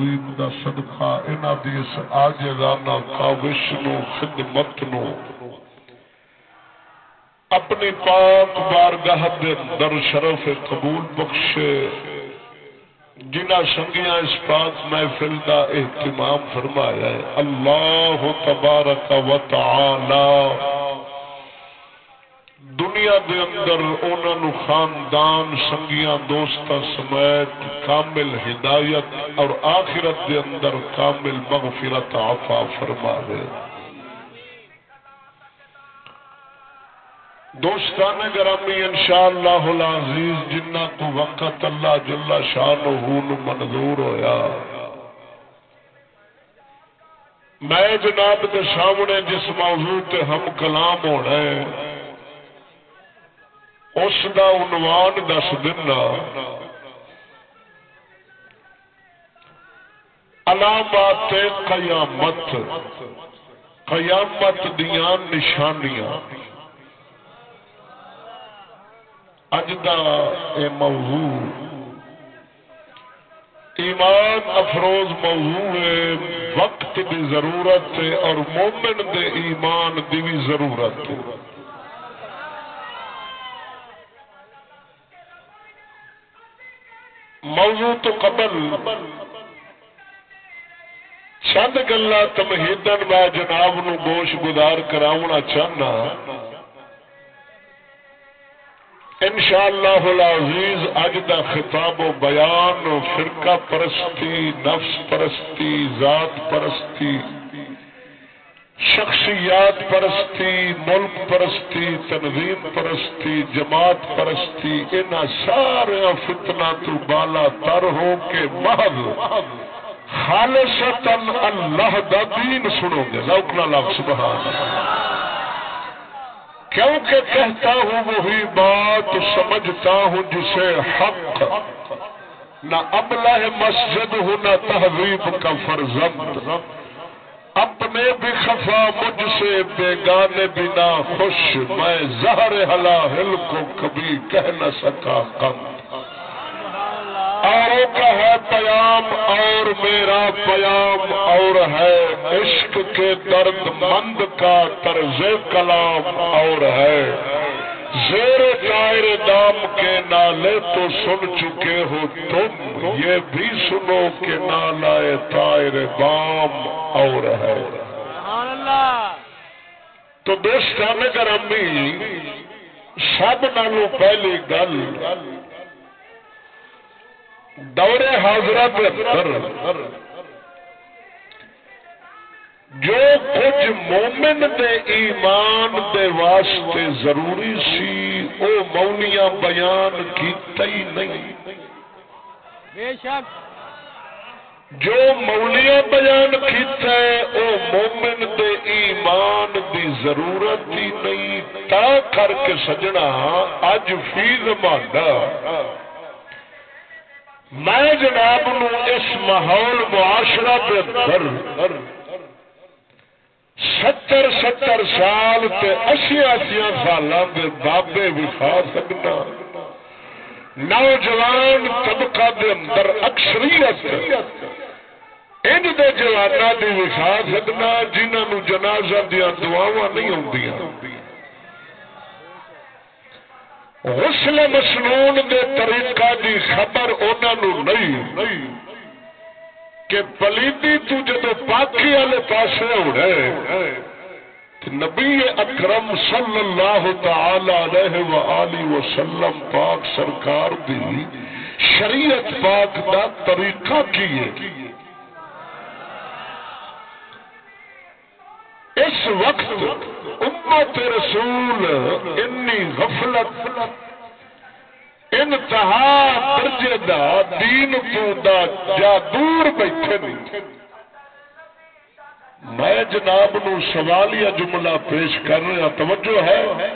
عظیم دا صدقہ انہاں دی اس آجزانہ کاوش نو، خدمت نو۔ اپنی پاک بارگاہ دے اندر شرف قبول بخشے۔ جنہ سنگیاں اس پاک محفل دا اہتمام فرمایا ہے۔ اللہ تبارک و تعالی دنیا دے اندر انہاں نو خاندان، سنگیاں، دوستاں سمیت کامل ہدایت اور آخرت دے اندر کامل مغفرت عفا فرما دے دوستان گرامی، انشاءاللہ العزیز جنہ کو وقت اللہ جل شانہ منظور ہویا۔ میں جناب کے سامنے جس موضوع تے ہم کلام ہونا ہے اس دا عنوان دس دینا علامات قیامت قیامت دیاں نشانیاں اج دا اے موضوع ایمان افروز موضوع ہے وقت دی ضرورت ہے اور مومن دے ایمان دی بھی ضرورت ہے موضوع تو قبل۔ چند گلا تمہیدن میں جناب نو گوش گزار کراؤنا چاہنا۔ انشاءاللہ العزیز، اج دا خطاب و بیان فرقہ پرستی، نفس پرستی، ذات پرستی۔ شخصیات پرستی، ملک پرستی، تنظیم پرستی، جماعت پرستی ان سارے فتنہ تو بالا تر ہو کے محض خالصتاً اللہ دا دین سنو گے۔ لوکنا لفظ سبحان کیونکہ کہتا ہوں وہی بات، سمجھتا ہوں جسے حق۔ نہ ابلہ مسجد ہوں نہ تحریب کا فرزند۔ اپنے بھی خفا مجھ سے بیگانے بنا خوش، میں زہر حلا ہل کو کبھی کہہ نہ سکا کم آروں کا ہے پیام اور میرا پیام اور ہے عشق کے درد مند کا طرز کلام اور ہے۔ زیر چائر دام کے نالے تو سن چکے ہو تم۔ یہ بھی سنو کہ نالائے تائر دام اور ہے۔ تو دوست دوستان گرامی سب نالوں پہلی گل دور حاضرت اندر جو کچھ مومن دے ایمان دے واسطے ضروری سی او مولیاں بیان کیتا ہی نہیں۔ بے شک۔ جو مولیاں بیان کیتا ہے او مومن دے ایمان دی ضرورت ہی نہیں۔ تا کر کے سجنا اج فی زمانہ میں جناب نو اس ماحول معاشرہ اندر ستر ستر سال تے اسی اسی سال کے بابے وفا سکنا۔ نوجوان طبقہ دے اندر اکثریت ان دے جوانا دی وفا سکنا جنہوں جنازہ دیا دعوا نہیں آدیاں غسل مسنون دے طریقہ دی خبر انہوں نہیں۔ کہ پلیدی تو جدو پاکی والے پاسے ہونے نبی اکرم صلی اللہ تعالی علیہ وآلہ وسلم پاک سرکار دی شریعت پاک دا طریقہ کیے اس وقت امت رسول انی غفلت انتہا درجے دا دین تو دا جا دور بیٹھے نہیں میں جناب نو سوالیہ جملہ پیش کر رہا توجہ ہے؟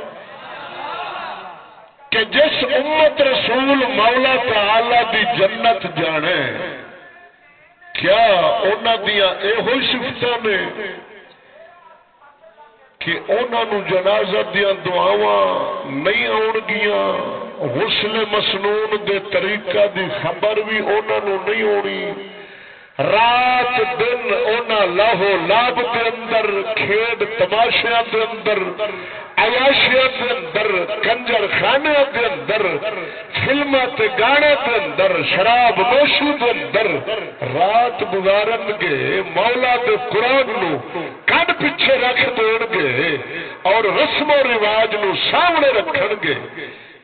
کہ جس امت رسول مولا تعالی دی جنت جانے، کیا انہوں دیا یہ سفت نے کہ انہوں جنازہ دیا دعوا نہیں آن گیا حسن مسنون دے طریقہ دی خبر بھی انہوں نہیں ہونی۔ رات دن اونا لاہو لاب دے اندر، کھیڈ تماشیاں دے اندر، عیاشیاں دے اندر، کنجر خانے دے اندر فلم گانے دے اندر، شراب نوشی دے اندر رات گزارن گے، مولا دے قرآن نو کڈ پیچھے رکھ دین گے اور رسم و رواج نو سامنے رکھن گے۔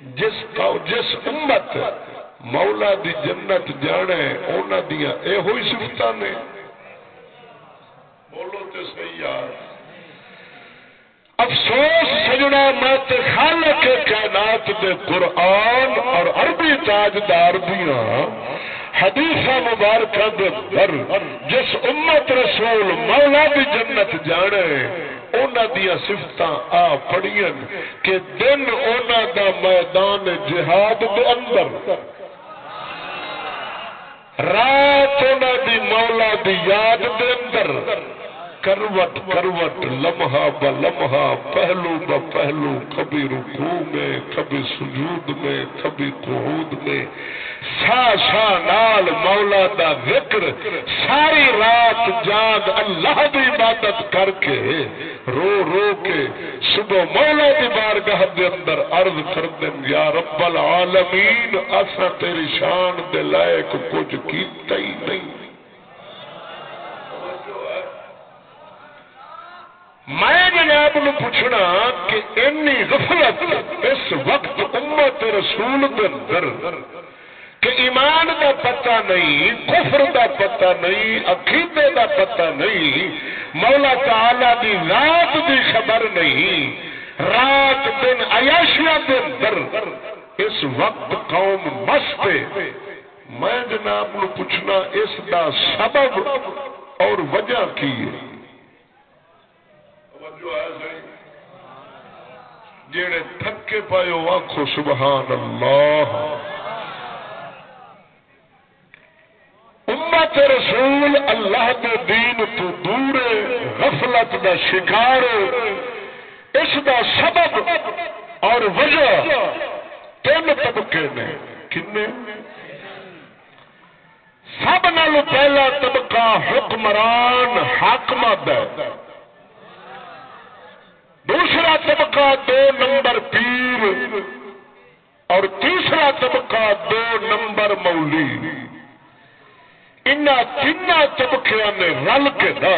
جس جس امت مولا دی جنت جانے، اونا دیا اے ہوئی سفت نے۔ بولو تے صحیح یار۔ افسوس سجنا مت خالق کائنات دے قرآن اور عربی تاجدار دیا حدیث مبارکہ دے در جس امت رسول مولا دی جنت جانے دیا سفت آ پڑی کہ دن اونا دا میدان جہاد دے اندر۔ رات دی مولا دی یاد دے اندر۔ کروٹ کروٹ لمحہ ب لمحہ پہلو ب پہلو کبھی رکوع میں کبھی سجود میں کبھی قعود میں سا سا نال مولا دا ذکر ساری رات جاگ اللہ دی عبادت کر کے رو رو کے صبح مولا دی بارگاہ دے اندر عرض کر دیں یا رب العالمین اسا تیری شان دے لائق کچھ کیتا ہی نہیں میں جناب نو پوچھنا کہ انی غفلت اس وقت امت رسول اندر کہ ایمان دا پتہ نہیں، کفر دا پتہ نہیں، عقیدے دا پتہ نہیں، مولا تعالی دی رات دی خبر نہیں، رات دن عیاشیاں دے اندر اس وقت قوم مست میں جناب نو پوچھنا اس دا سبب اور وجہ کی ہے؟ جڑے تھکے پائے آخو سبحان اللہ امت رسول اللہ کے دین تو دور غفلت دا شکار، اس دا سبب اور وجہ تین طبقے نے۔ کنے؟ سب نال پہلا طبقہ حکمران حاکمت ہے۔ دوسرا طبقہ دو نمبر پیر اور تیسرا طبقہ دو نمبر مولی۔ ان تین طبقے نے رل کے نا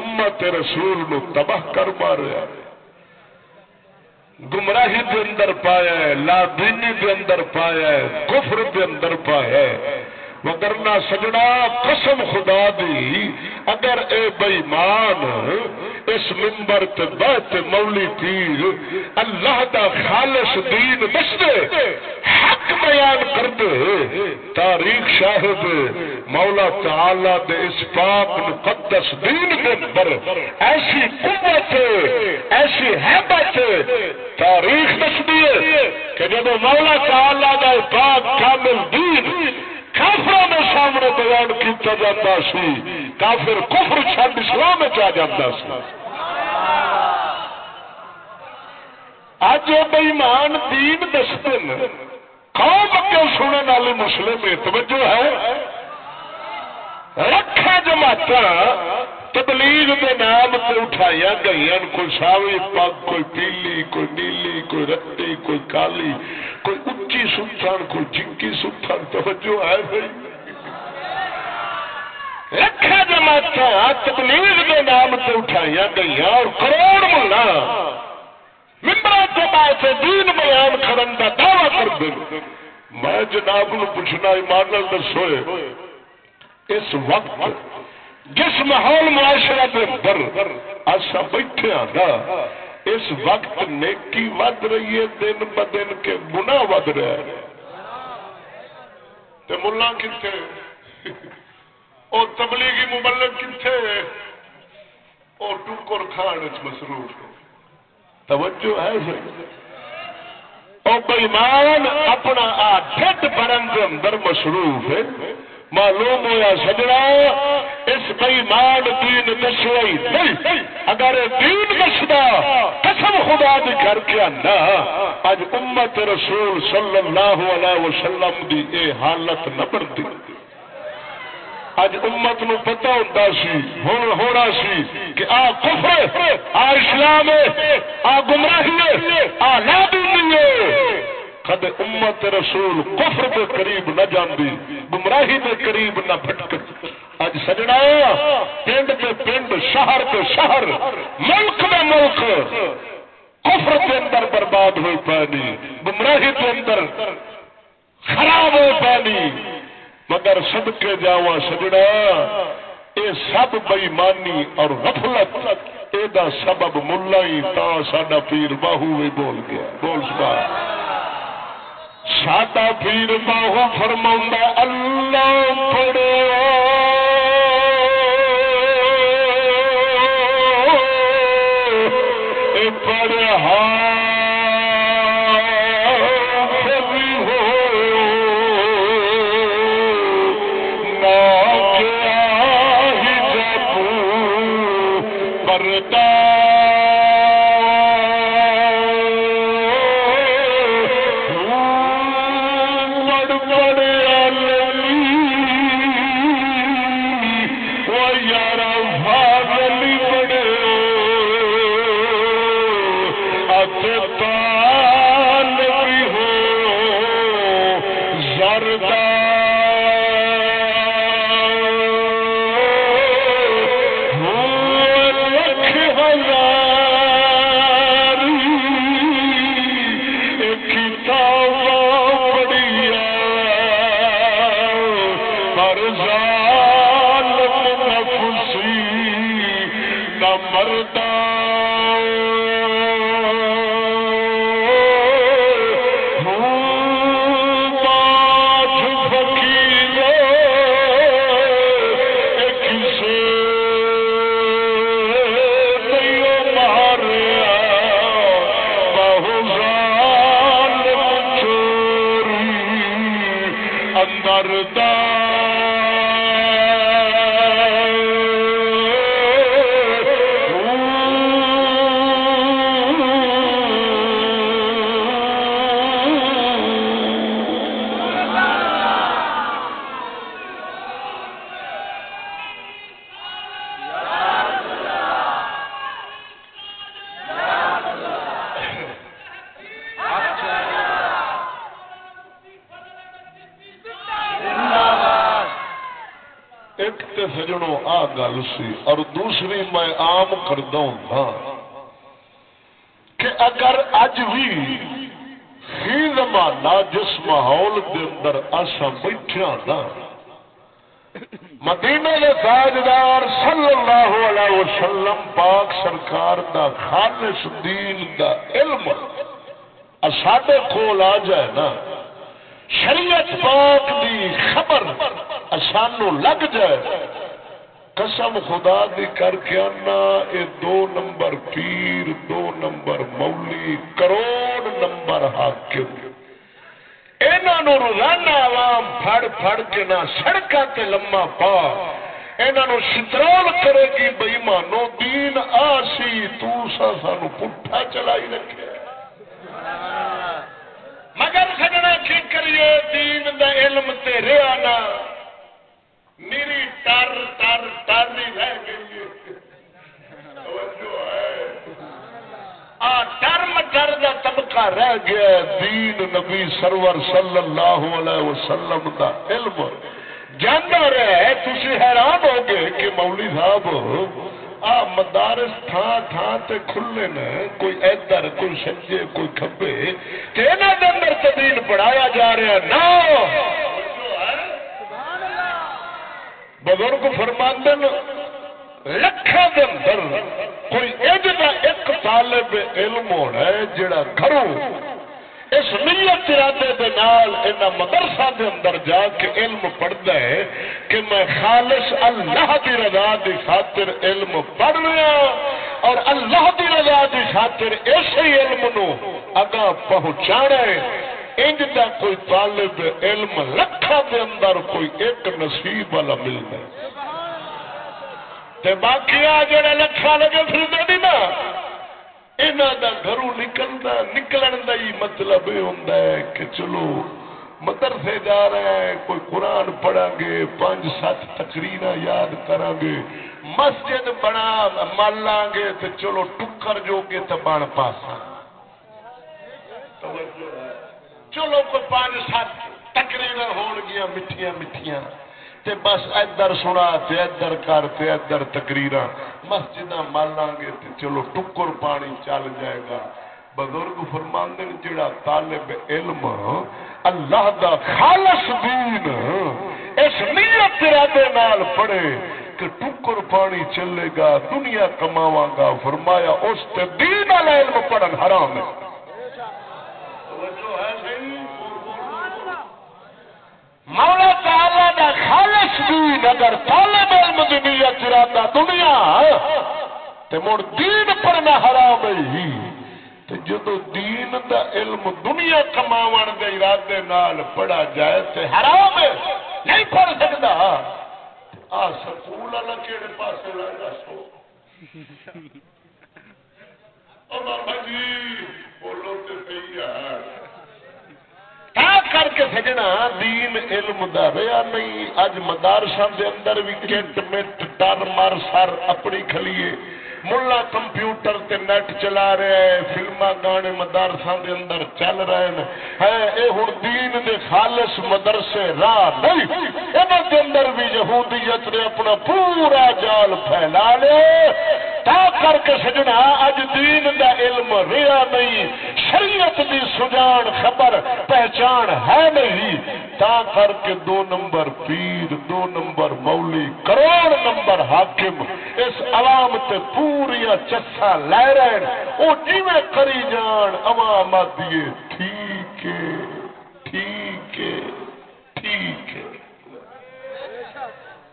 امت رسول نو تباہ کر ماریا۔ گمراہی دے اندر پایا ہے لا دینی دے اندر پایا ہے، کفر دے اندر پایا ہے۔ وگرنا سجنا قسم خدا دی۔ اگر اے بےمان اس ممبر تے بیت مولی پیر اللہ دا خالص دین دستے حق بیان کرتے، تاریخ شاہد مولا تعالی دے اس پاک مقدس دین کے اندر ایسی قوت، ایسی حیبت، تاریخ دستی ہے کہ جب مولا تعالی دا پاک کامل دین کافر نے سامنے بیان کیتا جاتا سی، کافر کفر چھڈ اسلام چ جاتا سی۔ اج وہ بئیمان دین دستے قوم اگے سننے والی مسلم توجہ ہے۔ رکھا جماعت تبلیغ کے نام سے اٹھائی گئی کوئی ساوی پگ، کوئی پیلی، کوئی نیلی، کوئی رتی، کوئی کالی، کوئی اچھی ستھن کوئی جنکی ستھن توجہ ہے بھائی؟ رکھا جماعت تبلیغ کے نام سے اٹھائی گئی اور کروڑ ملا۔ ممبر جماعت دین بیان کرن کا دعوی کر دیں میں جناب نو پوچھنا، ایمان دسو، اس وقت جس ماحول معاشرہ کے اندر اصا بیٹھے ہاں اس وقت نیکی ود رہی ہے، دن ب دن کے گنا ود رہا ہے ملا کتنے اور تبلیغی مبلک کتنے اور ٹکر کھان مصروف توجہ ہے جی۔ اور بےمان اپنا آ ڈٹ بڑن کے اندر مصروف ہے۔ معلوم ہوا سجنا، اس بےمان دین دسوئی نہیں۔ اگر دین دسدا، قسم خدا دی کر کے آنا اج امت رسول صلی اللہ علیہ وسلم دی اے حالت نہ بنتی اج امت نو پتا ہوتا سی ہوں ہونا سی کہ آ کفر آ اسلام آ گمراہی آ نادی کد امت رسول کفر کے قریب نہ جاندی، گمراہی کے قریب نہ بھٹک اج سجنا پنڈ کے پنڈ، شہر کے شہر، ملک میں ملک۔ کفر کے اندر برباد ہوئی پانی، گمراہی کے اندر خراب ہو پانی۔ مگر سب کے جاوا سجڑا یہ سب بےمانی اور غفلت یہ سبب ملا ہی تا سڈا پیر باہو بھی بول گیا۔ بول سکا ساڈا پیر باہو فرما اللہ پڑو کردا ہوں کہ اگر اج بھی ہی زمانہ جس ماحول کے اندر اصا بیٹھا نا مدینے کے تاجدار صلی اللہ علیہ وسلم پاک سرکار دا خالص دین دا علم ساڈے کول آ جائے نا، شریعت پاک دی خبر سانو لگ جائے۔ قسم خدا دی کر کے آنا اے دو نمبر پیر، دو نمبر مولی، کروڑ نمبر حاکم۔ انہوں روزانہ عوام پھڑ پھڑ کے نہ سڑکاں تے لما پا انہوں سترول کرے گی بئی مانو دین آسی، تو سا سانو پٹھا چلائی رکھے۔ مگر سجنا کی کریے، دین دا علم تے ریانا میری ٹر ٹر ٹر ہی رہ گئی ٹر مٹر کا طبقہ رہ گیا دین نبی سرور صلی اللہ علیہ وسلم دا علم۔ جانا رہے تھی حیران ہو گئے کہ مولی صاحب، آ، مدارس تھان تھان تے کھلے نے۔ کوئی ادھر کوئی سجے، کوئی کھبے۔ کہ انہوں کے اندر تدین پڑھایا جا رہا نہ بزرگ فرماندن لکھا کے اندر کوئی اج ایک طالب علم ہونا ہے جڑا گھروں اس نیت ارادے دے نال ان مدرسہ دے اندر جا کے علم پڑھتا ہے کہ میں خالص اللہ دی رضا دی خاطر علم پڑھ رہا اور اللہ دی رضا دی خاطر اسی علم نو اگا پہنچانا ہے۔ انج دا کوئی طالب علم لکھا دے اندر کوئی ایک نصیب والا ملتا تے باقی آ جڑا لکھا لگے پھر دے نا، انہاں دا گھروں نکلدا، نکلن دا ہی مطلب یہ ہوندا ہے کہ چلو مدرسے جا رہے ہیں، کوئی قرآن پڑھا گے، پانچ سات تقریر یاد کرا گے، مسجد بنا مالا گے تو چلو ٹکر جو گے تو بن پاسا توجہ ہے۔ چلو کوئی پانچ سات تقریر ہون گیا میٹھیاں میٹھیاں تے بس ادھر سنا، تے ادھر کر، تے ادھر تقریر مسجد مالا گے تے چلو ٹکر پانی چل جائے گا۔ بزرگ فرماندے جڑا طالب علم، اللہ دا خالص دین، اس نیت ارادے نال پڑھے کہ ٹکر پانی چلے گا، دنیا کماواں گا۔ فرمایا، اس تے دین والا علم پڑھن حرام ہے۔ مولا تعالی دا خالص دین اگر طالب علم دی نیت ارادہ دنیا تے مڑ دین پڑھنا حرام ہے جدو دین دا علم دنیا کماون دے ارادے نال پڑھا جائے تے حرام ہے نہیں پڑھ سکتا آ سکول والا کہڑے پاس لگا سو۔ جی بولو تو صحیح ہے۔ کر کے سجنا، دین علم دا رہا نہیں۔ اج مدارساں دے اندر بھی کٹ مٹ، ڈر، مر، سر اپنی کھلیے۔ ملا کمپیوٹر تے نیٹ چلا رہے ہیں فلما گانے مدارساں دے اندر چل رہے ہیں۔ ہے اے ہن دین دے خالص مدرسے، راہ نہیں۔ انہاں دے اندر بھی یہودیت نے اپنا پورا جال پھیلا لے تا کر کے سجنا، اج دین دا علم رہا نہیں، شریعت دی سجان خبر پہچان ہے نہیں۔ تا کر کے دو نمبر پیر، دو نمبر مولی، کروڑ نمبر حاکم، اس عوام تے پوریا چسا لے رہے وہ جی کری جان، عوام آدیے ٹھیک ہے ٹھیک ہے ٹھیک ہے۔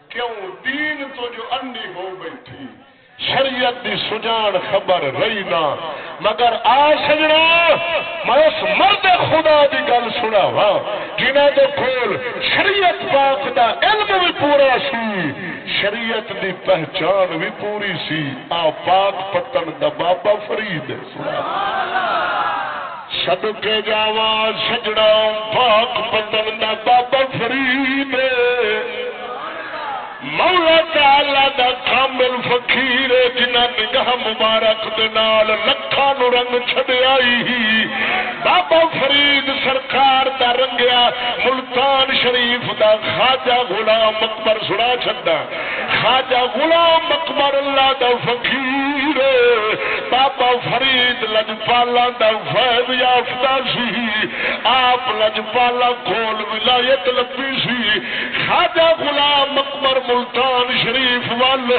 کیوں؟ دین تو جو انی ہو بیٹھی۔ شریعت دی سجان خبر رہی نا مگر آ سجنا، میں اس مرد خدا دی گل سنا وا جنہ دے کول شریعت پاک دا علم بھی پورا سی، شریعت دی پہچان بھی پوری سی۔ آ پاک پتن دا بابا فرید۔ سد کے جاوا سجڑا پاک پتن دا بابا فرید۔ مولا تعالی دا کامل فقیر جنہ نگاہ مبارک دے نال لکھاں نو رنگ چھڈیائی بابا فرید سرکار دا رنگیا ملتان شریف دا خواجہ غلام اکبر سنا چھڈا۔ خواجہ غلام اکبر اللہ دا فقیر بابا فرید لجپالا دا فیض یافتہ سی۔ آپ لجپالا کول ولایت لبی سی۔ خواجہ غلام اکبر ملتان شریف وال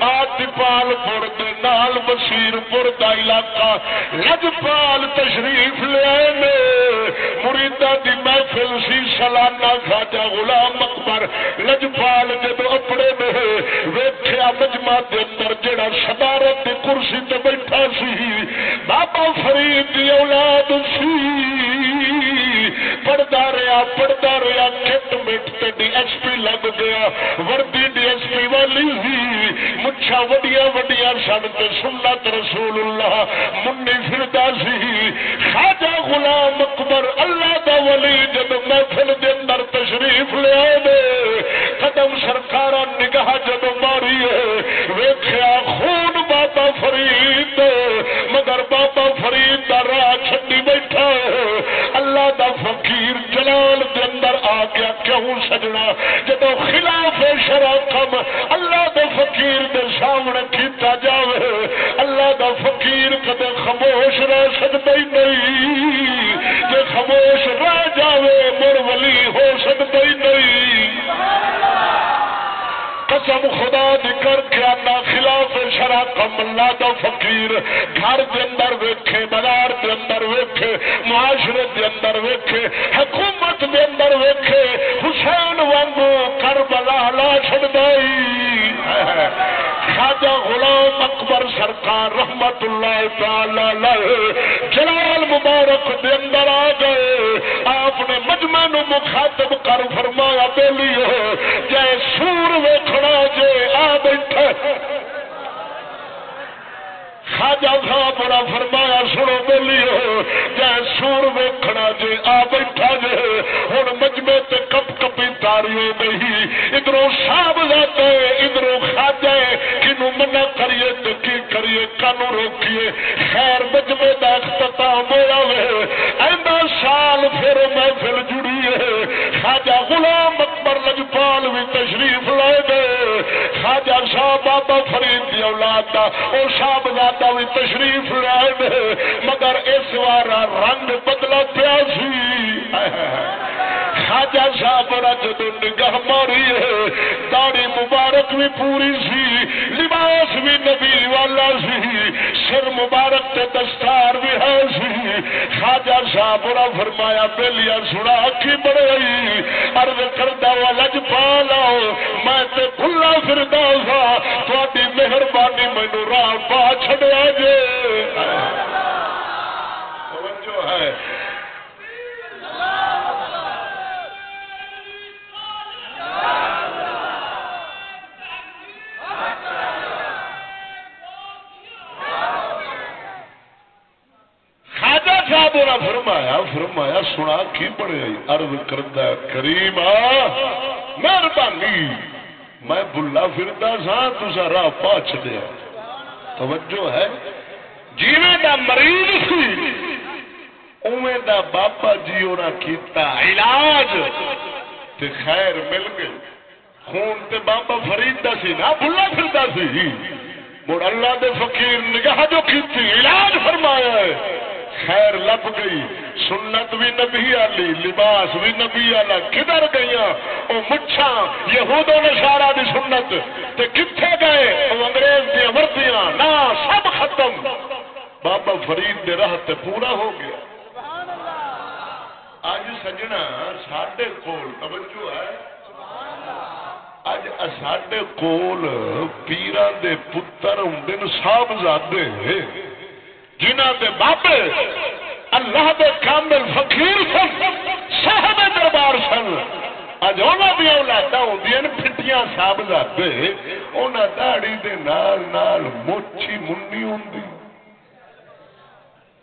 آتپال پور نال بشیر پور کا علاقہ، لجپال تشریف لے مریدا دی محفل سی، سالانہ خاجا غلام اکبر لجپال جب اپنے میں ویخیا مجمع کے اندر جڑا صدارت کی کرسی تے بیٹھا سی، بابا فرید دی اولاد سی۔ پڑھتا رہا پڑھتا رہا کٹ مٹ ڈی ایس پی لگ گیا۔ وردی ڈی ایس پی والی سی۔ مچھا وڈیا وڈیا سن تو سنت رسول اللہ منی فردا سی۔ خاجا غلام اکبر اللہ دا ولی جب محفل دے اندر تشریف لیا دے قدم سرکار نگاہ جب ماری ہے۔ ویخیا خون بابا فرید۔ سجنا جب خلاف شرا کم، اللہ دے فقیر دے سامنے کیتا جاوے، اللہ دا فقیر کدے خاموش رہ سکتا ہی نہیں۔ جے خاموش رہ جاوے مر ولی ہو سکتا ہی نہیں۔ قسم خدا دی کر کے آنا خلاف شرع کم اللہ دا فقیر گھر دے اندر ویکھے بازار دے اندر ویکھے معاشرے دے اندر ویکھے حکومت دے اندر ویکھے حسین وانگو کربلا لا چھڑ دائی خواجہ غلام اکبر سرکار رحمت اللہ تعالی جلال مبارک دے اندر آ گئے آپ نے مجمع نو مخاطب کر فرمایا بولیو جے سور ویکھ کھڑا جے آ بیٹھے خاجا صاحب بڑا فرمایا، سنو بولی ہو جی سور ویکھنا جے، آ بیٹھا جے ہوں مجمے تے کپ کپی تاری ہو گئی ادھر ساب جاتے ادھر کھا جائے کنو منع کریے تو کی کریے کانو روکیے۔ خیر مجمے کا اختتام ہوا وے۔ اینا سال پھر محفل جڑی ہے۔ خاجا غلام بابر لجپال بھی تشریف لے گئے۔ خاجا شاہ بابا فرید کی اولاد دا او صاحب زادہ بھی تشریف لے گئے۔ مگر اس وارا رنگ بدلا پیا سی۔ خاجا صاحب بڑا جدو نگاہ ماری ہے، داڑی مبارک بھی پوری سی، لباس بھی نبی والا سی، سر مبارک تے دستار بھی ہے سی۔ خاجا صاحب بڑا فرمایا پہلیا سنا کی بڑے ارد کردہ والا پا لاؤ میں تے کھلا پھردا سا تھوڑی مہربانی مینو راہ پا چھڑیا جے۔ توجہ ہے۔ صاحب نے فرمایا فرمایا، سنا کی پڑے ارد کردہ، کریم مہربانی۔ میں بلا فردا سا تسا راہ پا چڑیا توجہ ہے۔ جیویں دا مریض سی اویں دا بابا جی اونا کیتا علاج۔ تے خیر مل گئی۔ خون تے بابا فرید دا سی نا بلا پھردا سی۔ مڑ اللہ دے فقیر نگاہ جو کیتی، علاج فرمایا ہے۔ خیر لب گئی۔ سنت بھی نبی آلی لباس بھی نبی آلا کدھر گئی وہ مچھا یہود و نشارہ دی سنت۔ تے کتھے گئے؟ وہ انگریز دی وردیاں۔ نا، سب ختم۔ بابا فرید دے راہ تے پورا ہو گیا۔ اج سجنا ساڈے کول، توجہ ہے۔ اج ساڈے کول پیران دے پتر ہوندے نے صاحبزادے جنہ دے بابے اللہ دے کامل فقیر سن، صاحب دربار سن۔ اج انہاں دی اولاداں ہوندیاں نے پھٹیاں صاحبزادے، انہاں داڑھی دے نال نال موچی منی ہوندی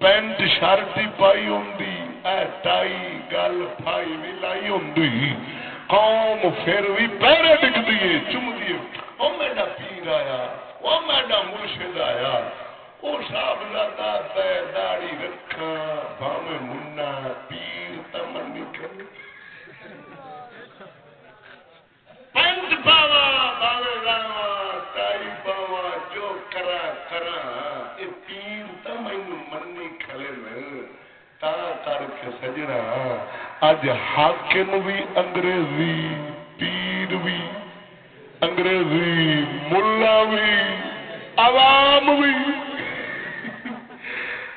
پینٹ شرٹ پائی ہوندی ٹائی گل پھائی بھی لائی ہوندی قوم پھر بھی پیرے ڈگدی ہے چمدی ہے او میرا پیر آیا او میرا مرشد آیا او صاحب زادہ تے داڑھی رکھا بھاوے منا پیر تمنی کر پنج پاوا باوے لاوا ٹائی پاوا جو کرا کرا اے پیر تا مینوں منی کھلے ن تا کر کے سجنا اج حاکم بھی انگریزی پیر بھی انگریزی ملا بھی عوام بھی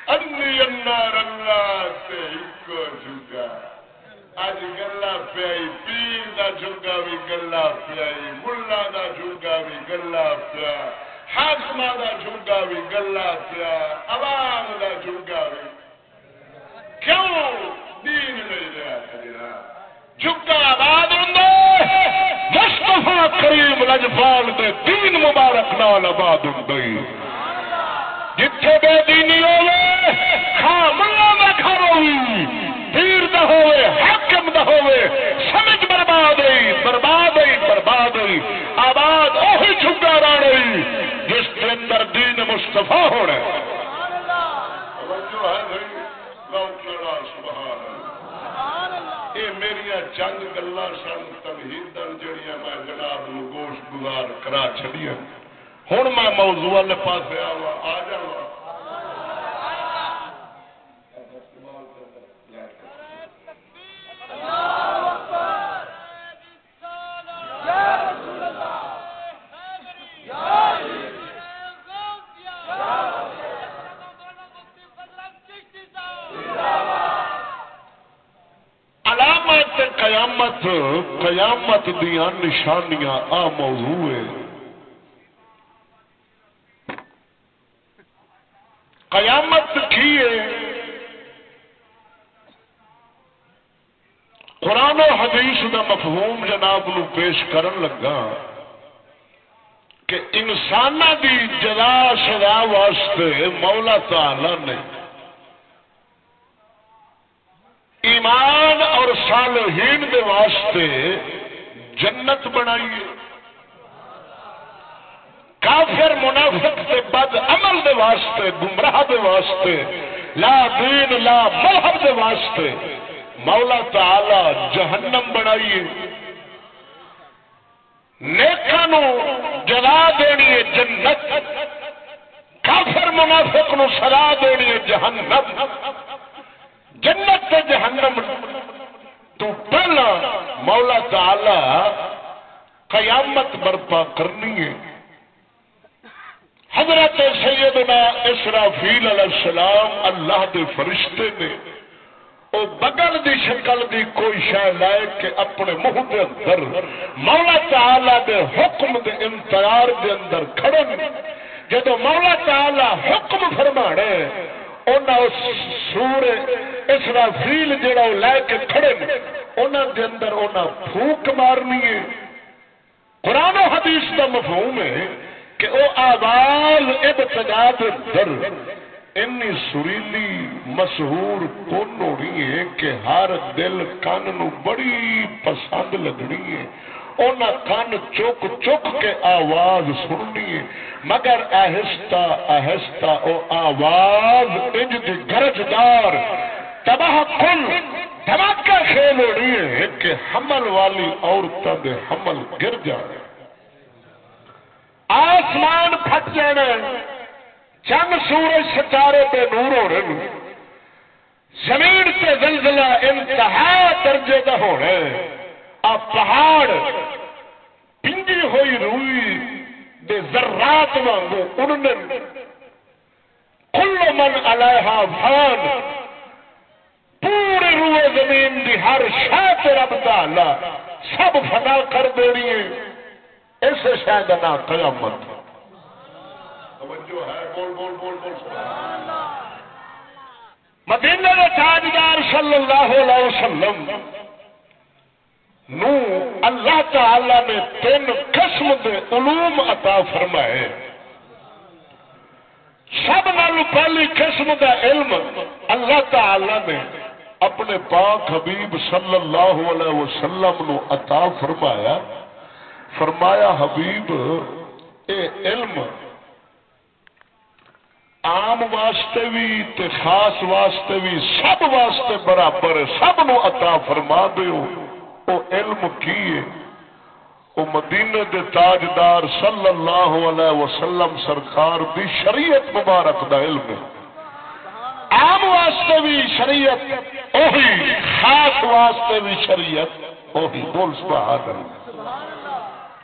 انی انار اللہ سے ایکو جھگا اج گلا پیائی پیر دا جھگا بھی گلا پیائی ملا دا جھگا بھی گلا پیا حاکمہ دا جھگا بھی گلا پیا عوام دا جھگا بھی کیوں دین نہیں رہا سجنا جھگا آباد مصطفیٰ کریم لجپال دے دین مبارک نال آباد ہوں جتھے بے دینی ہوے ہاں ملا گھر ہوئی۔ پیر دا ہوے حاکم دا ہوے سمجھ برباد ہوئی برباد ہوئی برباد ہوئی۔ آباد اوہی جھگا ہوئی جس کے اندر دین مصطفیٰ ہونا ہے۔ سبحان اللہ۔ یہ میری چند گلا سن تمہید جڑیاں میں جناب نو گوشت گزار کرا چھڑیاں ہوں میں موضوع والے پاس آ جا قیامت قیامت دیا نشانیاں، آ موضوع ہے۔ قیامت کی ہے؟ قرآن و حدیث دا مفہوم جناب نو پیش کرن لگا کہ انسان دی جزا سزا واسطے مولا تعالی نے ایمان اور صالحین دے واسطے جنت بنائیے کافر منافق سے بد عمل دے واسطے، گمراہ دے واسطے، لا دین، لا مذہب دے واسطے مولا تعالی جہنم بنائیے نیکانو جلا دینی ہے جنت، کافر منافق نو سلا دینی ہے جہنم۔ جنت تے جہنم تو پہلا مولا تعالی قیامت برپا کرنی ہے۔ حضرت سیدنا اسرافیل علیہ السلام اللہ دے فرشتے نے او بگل دی شکل دی کوئی شہ لائے کہ اپنے منہ دے اندر مولا تعالی دے حکم دے انتظار دے اندر کھڑن جدو مولا تعالی حکم فرمانے اس سور اسرافیل جڑا او لائے کے کھڑے اونا دے اندر اونا پھوک مارنی ہے قرآن و حدیث دا مفہوم ہے کہ او آواز ابتدا در انی سریلی مشہور کون ہونی ہے کہ ہر دل کان نو بڑی پسند لگنی ہے اونا کان چک چک کے آواز سننی ہے۔ مگر آہستہ آہستہ او آواز انج دی گرجدار تباہ کل دھماکہ خیل ہونی ہے۔ کہ حمل والی عورتوں دے حمل گر جانے۔ آسمان پھٹ جانا چند سورج ستارے پہ نور ہو رہے زمین سے زلزلہ انتہا درجے کا ہونا آ پہاڑ پنجی ہوئی روئی دے ذرات وانگو انہوں کل من علیہا فان پورے روئے زمین دی ہر شاہ رب تعالی سب فنا کر دینی۔ ہے اس شاہ کا نام قیامت۔ مدینہ کے تاجدار صلی اللہ علیہ وسلم۔ نو اللہ تعالی نے تین قسم دے علوم عطا فرمائے۔ سب نال پہلی قسم دا علم اللہ تعالی نے اپنے پاک حبیب صلی اللہ علیہ وسلم نو عطا فرمایا۔ فرمایا، حبیب، اے علم عام واسطے بھی تے خاص واسطے بھی سب واسطے برابر ہے۔ سب نو عطا فرما دیو۔ او علم کی ہے او مدینہ دے تاجدار صلی اللہ علیہ وسلم سرکار دی شریعت مبارک دا علم ہے۔ عام واسطے بھی شریعت اوہی، خاص واسطے بھی شریعت اوہی۔ بول سبحان اللہ۔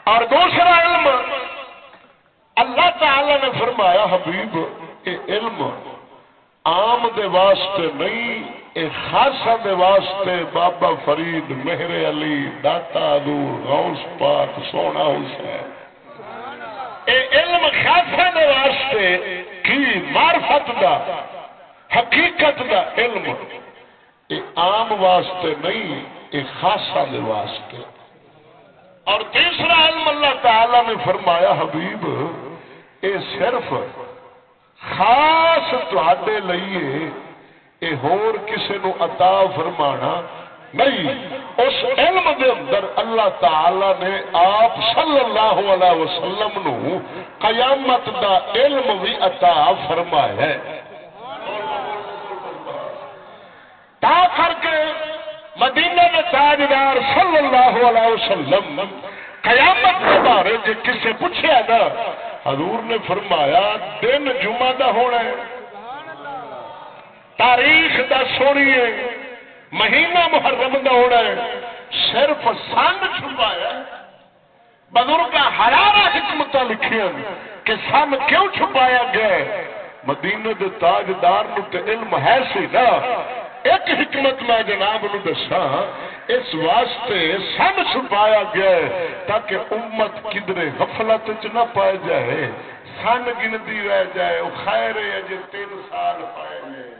اور دوسرا علم، اللہ تعالی نے فرمایا، حبیب اے علم عام دے واسطے نہیں، اے خاصا دے واسطے بابا فرید، مہر علی، داتا دور غوث پاک، سونا حسین۔ اے علم خاصا دے واسطے کی معرفت دا، حقیقت دا علم۔ اے عام واسطے نہیں، اے خاصا دے واسطے۔ اور تیسرا علم اللہ تعالی نے فرمایا، حبیب، اے صرف خاص تے لئیے اے ہور کسے نو عطا فرمانا نہیں۔ اس علم دے اندر اللہ تعالی نے آپ صلی اللہ علیہ وسلم نو قیامت دا علم بھی عطا فرمایا ہے۔ تا کر کے مدینہ میں تاجدار صلی اللہ علیہ وسلم قیامت کے بارے جی کسے پوچھا نا حضور نے فرمایا، دن جمعہ دا ہونا ہے۔ تاریخ دا سونی ہے۔ مہینہ محرم دا ہونا ہے۔ صرف سن چھپایا۔ بزرگ ہرارا حکمت لکھی کہ سن کیوں چھپایا گیا مدینہ دے تاجدار نو تے علم ہے سی نا۔ ایک حکمت میں جناب نو دسا اس واسطے سب چھپایا گیا ہے تاکہ امت کدرے غفلت چ نہ پائے جائے، سن گنتی رہ جائے وہ خیر ہے جی تین سال پائے جائے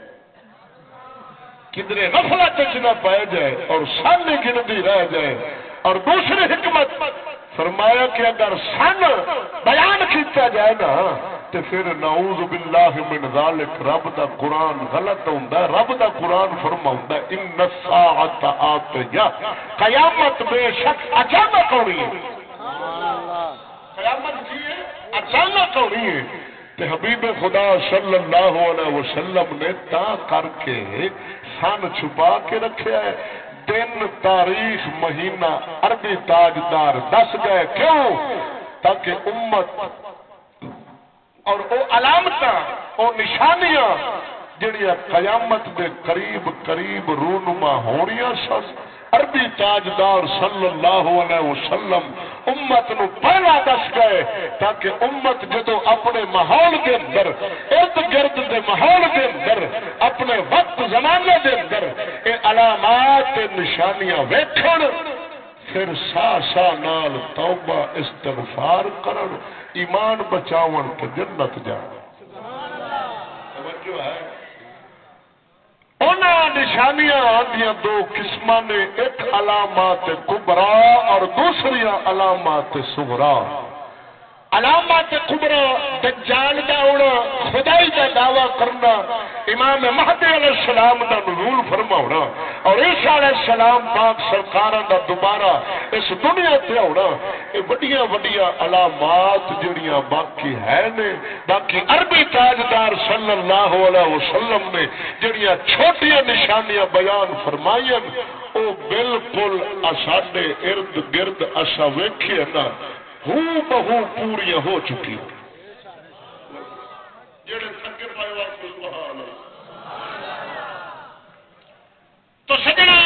کدرے غفلت چ نہ پائے جائے اور سن گنتی رہ جائے۔ اور دوسری حکمت، فرمایا کہ اگر سن بیان کیتا جائے نا، تے پھر نعوذ باللہ من ذالک، رب دا قرآن غلط ہوندا ہے، رب دا قرآن فرماوندا ہے، ان الساعۃ آتیا قیامت بے شک اچانک ہونی ہے۔ قیامت کی ہے؟ اچانک ہونی ہے۔ تے حبیب خدا صلی اللہ علیہ وسلم نے تا کر کے سن چھپا کے رکھیا ہے۔ دن تاریخ مہینہ عربی تاجدار دس گئے کیوں؟ تاکہ امت اور او علامت وہ نشانیاں جڑیاں قیامت دے قریب قریب رونما ہونیاں سن۔ عربی تاجدار صلی اللہ علیہ وسلم امت نو پہلا دس گئے تاکہ امت جدو اپنے ماحول کے اندر، ارد گرد دے ماحول کے اندر، اپنے وقت زمانے دے اندر اے علامات نشانیاں ویکھن، پھر سا سا نال توبہ، استغفار کرن، ایمان بچاون، تے جنت جان۔ توجہ ہے۔ نشانیاں آدیا دو قسم نے ایک علامات کبرا اور دوسری علامات سگرا علامات کبرا دجال دا ہونا خدائی کا دعوی کرنا امام مہدی علیہ السلام دا نزول فرماونا اور عیسیٰ علیہ السلام پاک سرکار دا دوبارہ اس دنیا تے ہونا یہ وڈیاں وڈیاں علامات جڑیاں باقی ہے نے، باقی عربی تاجدار صلی اللہ علیہ وسلم نے جڑیاں چھوٹیاں نشانیاں بیان فرمائیں او بالکل اساڈے ارد گرد اسا ویکھے نا۔ ہو بہو پوریا ہو چکی تو سجنا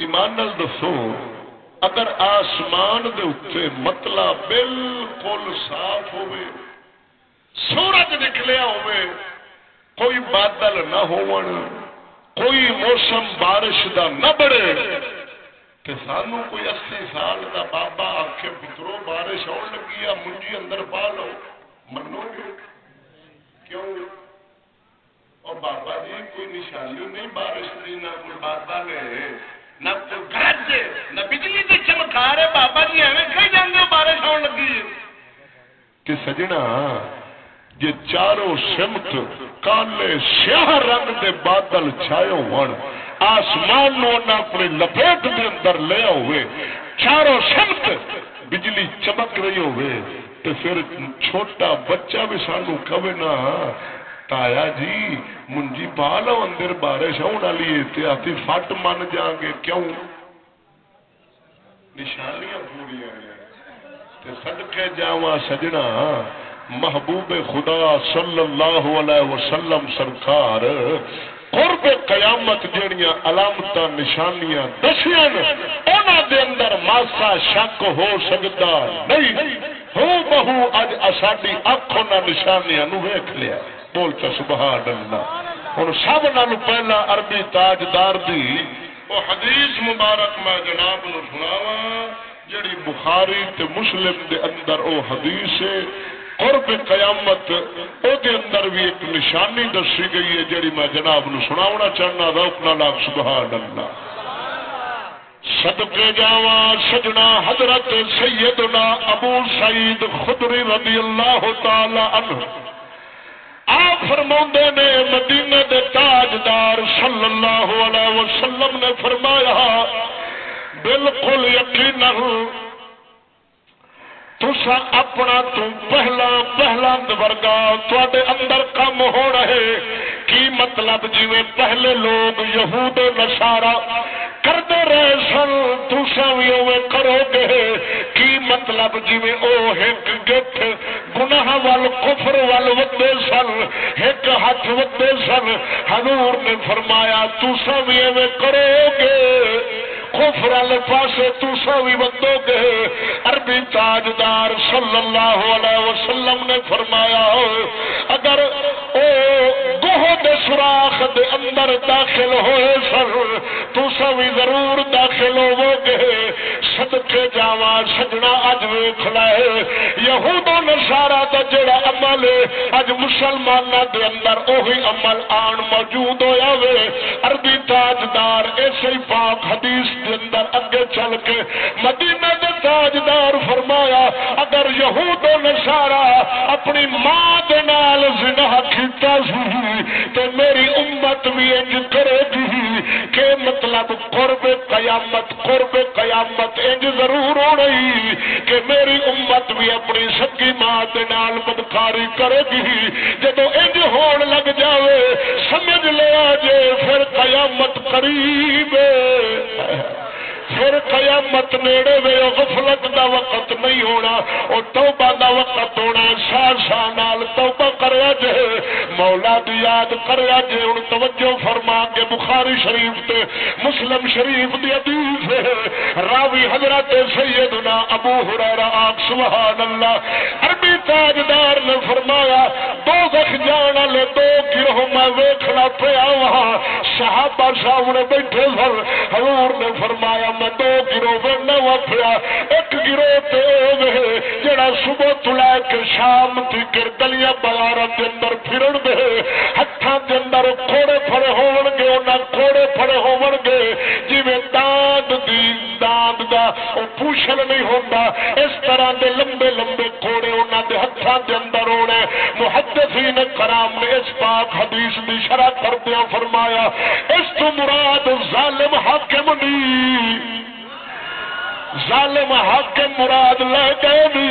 ایمان نال دسو اگر آسمان دے اتنے متلا بالکل صاف ہوئے سورج نکلیا ہوئے کوئی بادل نہ ہون کوئی موسم بارش دا نہ بڑے تے سانو کوئی اسی سال دا بابا آخ پترو، بارش آن لگی ہے، منجی اندر پا لو۔ منو گے۔ کیوں؟ اور بابا جی کوئی نشانی نہیں بارش دی، نہ کوئی بابا نے، نہ کوئی گرج نہ بجلی کی چمکار ہے۔ بابا جی ایویں کہیں جانے بارش آن لگی ہے۔ کہ سجنا یہ چاروں سمت کالے سیاہ رنگ دے بادل چھائے ہون۔ آسمان نو اپنے لپیٹ دے اندر لے ہوئے چاروں سمت بجلی چمک رہی ہوئے تو پھر چھوٹا بچہ بھی سانو کبھی نہ تایا جی منجی پا لو اندر بارش آنے والی احتیاطی فٹ من جاؤ گے، کیوں؟ نشانیاں پوریا سدکے جاوا سجنا، محبوب خدا صلی اللہ علیہ وسلم سرکار قرب قیامت جڑیاں علامت نشانیاں دسیاں انہاں دے اندر ماسا شک ہو سکتا نہیں۔ ہو بہو اج اساڈی اکھوں نہ نشانیاں نو ویکھ لیا۔ بول چا سبحان اللہ ہن سب نال پہلا عربی تاجدار دی او حدیث مبارک میں جناب نو سناواں جڑی بخاری تے مسلم دے اندر او حدیث ہے۔ قرب قیامت او دے اندر بھی ایک نشانی دسی گئی ہے جڑی میں جناب نو سناونا چاہنا روک نہ لاکھ سبحان اللہ صدقے جاوا سجنا حضرت سیدنا ابو سعید خدری رضی اللہ تعالی عنہ۔ آپ فرما نے مدینے دے تاجدار صلی اللہ علیہ وسلم نے فرمایا، بالکل یقین تسا اپنا تو پہلا پہلا ورگا تے اندر کم ہو رہے۔ کی مطلب جی پہلے لوگ یہود نشارا کرتے رہے سن تسا بھی اوے کرو گے۔ کی مطلب جی او ایک گٹھ گناہ وال، کفر وال ودے سن ایک ہاتھ ودے سن۔ حضور نے فرمایا تسا بھی اوے کرو گے۔ کفر والے پاسے تسا بھی ودو گے۔ عربی تاجدار صلی اللہ علیہ وسلم نے فرمایا اگر او گوہ دے سوراخ دے اندر داخل ہوئے سر تسا بھی ضرور داخل ہو گے۔ صدقے جاوا سجنا اج ویخ لائے یہود و نشارا دا جڑا عمل ہے، اج مسلمان دے اندر اوہی عمل آن موجود ہویا وے۔ عربی تاجدار، ایسے پاک حدیث دے اندر اگے چل کے مدینہ دے تاجدار فرمایا، اگر یہود و نصارا اپنی ماں دے نال زنا کیتا سی، تے میری امت بھی انج کرے گی۔ کہ مطلب قرب قیامت قرب قیامت انج ضرور ہو رہی کہ میری امت بھی اپنی سکی ماں کے نال بدکاری کرے گی۔ جب انج ہون لگ جاوے، سمجھ لیا جے، پھر قیامت قریب ہے۔ پھر قیامت نیڑے وے غفلت دا وقت نہیں ہونا او توبہ دا وقت ہونا سار سا نال توبہ کریا جے مولا دی یاد کریا جے ان توجہ فرما کے بخاری شریف تے مسلم شریف دی حدیث ہے۔ راوی حضرت سیدنا ابو ہریرہ آگ سبحان اللہ عربی تاجدار نے فرمایا، دو زخ جان والے، دو گروہ میں ویکھنا پیا وہاں۔ صحابہ سامنے بیٹھے سن۔ حضور نے فرمایا میں دو گروہ نہ وفیا۔ ایک گروہ جڑا صبح تو لے کے شام تک گلیاں بازار کے اندر پھرن دے ہاتھوں کے اندر کوڑے پھڑے ہون گے انہیں کوڑے پھڑے ہون گے جی دانت دی دانت دا وہ پوشل نہیں ہوتا اس طرح دے لمبے لمبے کوڑے انہوں دے ہاتھوں کے اندر ہونے محدثین کرام نے اس پاک حدیث دی شرح کردیا فرمایا، اس تو مراد ظالم حاکم نہیں۔ ظالم حاکم مراد لے گئے بھی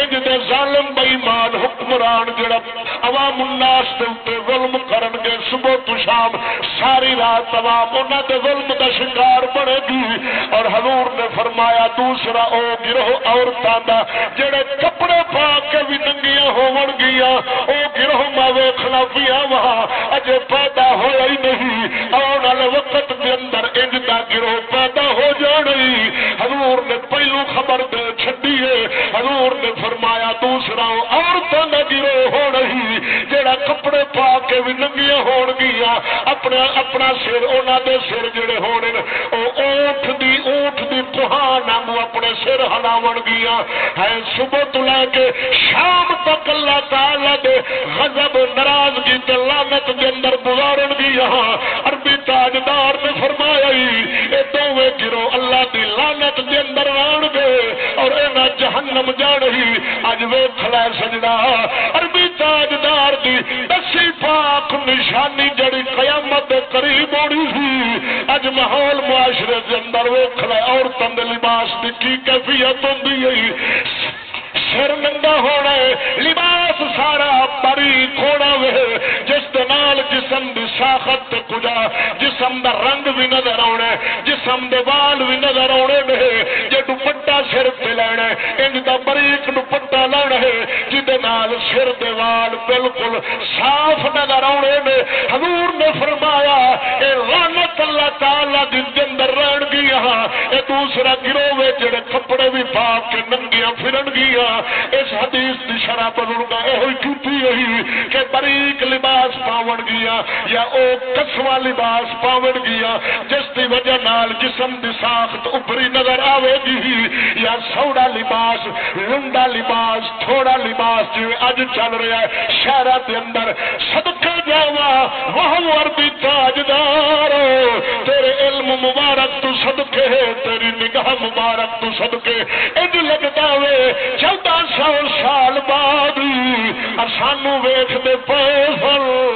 انج دے ظالم بے ایمان حکمران جڑا عوام الناس دے اوپر ظلم کرن گے صبح تو شام، ساری رات عوام انہاں دے ظلم دا شکار بنے گی۔ اور حضور نے فرمایا، دوسرا او گروہ عورتاں دا جڑے کپڑے پا کے بھی ننگیاں ہون گیاں، او گروہ ما ویکھنا پیا وہاں، اجے پیدا ہویا ہی نہیں۔ آن والے وقت دے اندر انج دا گروہ پیدا ہو جانی حضور نے پہلو خبر دے چھڈی ہے۔ حضور نے فرمایا، دوسرا عورتوں کا گروہ ہو رہی جڑا کپڑے پا کے بھی ننگیاں ہون گیا اپنا اپنا سر انہوں دے سر جڑے ہونے او اونٹ دی اونٹ دی پہان کوہان اپنے سر ہلاو گیا۔ ہے، صبح تو لے کے شام تک اللہ تعالی دے غضب ناراضگی تے لعنت دے اندر گزارن گیا۔ عربی تاجدار نے فرمایا اے دوویں گروہ اللہ دی لعنت دے اندر آن گے اور اینا جہنم جان ہی اج ویکھ لے سجنا۔ عربی تاجدار دی دسی پاک نشانی جڑی قیامت قریب ہونی سی۔ اج ماحول معاشرے دے اندر ویکھ لے عورتاں دے لباس دی کی کیفیت ہوندی ہے سر ننگا ہونا ہے، لباس سارا بری کھوڑا وے، جس نال جسم دی ساخت تے کجا جسم دا رنگ بھی نظر آنا جسم دے وال بھی نظر آنے نے جے دوپٹا سر تے لینا انج دا بریک دوپٹا لینا ہے جے نال سر دے وال بالکل صاف نظر آنے نے حضور نے فرمایا، اے لعنت اللہ تعالی دی اندر رہن گیا، اے دوسرا گروہ جڑے کپڑے بھی پا کے ننگیاں پھرن گیا، اس حدیث کی شرح بزرگا یہ ہوئی کہ بریک لباس پاون گیا یا او کسوا لباس پاون گیا، جس کی وجہ نال جسم دی ساخت ابری نظر آئے گی، یا سوڑا لباس، لنڈا لباس، تھوڑا لباس جی اج چل رہا ہے شہر کے اندر صدقہ جاوا وہ عربی تاجدار، تیرے علم مبارک تو صدقے تیری نگاہ مبارک تو صدقے، انج لگتا وے، چودہ سو سال بعد سانو ویختے پے سن۔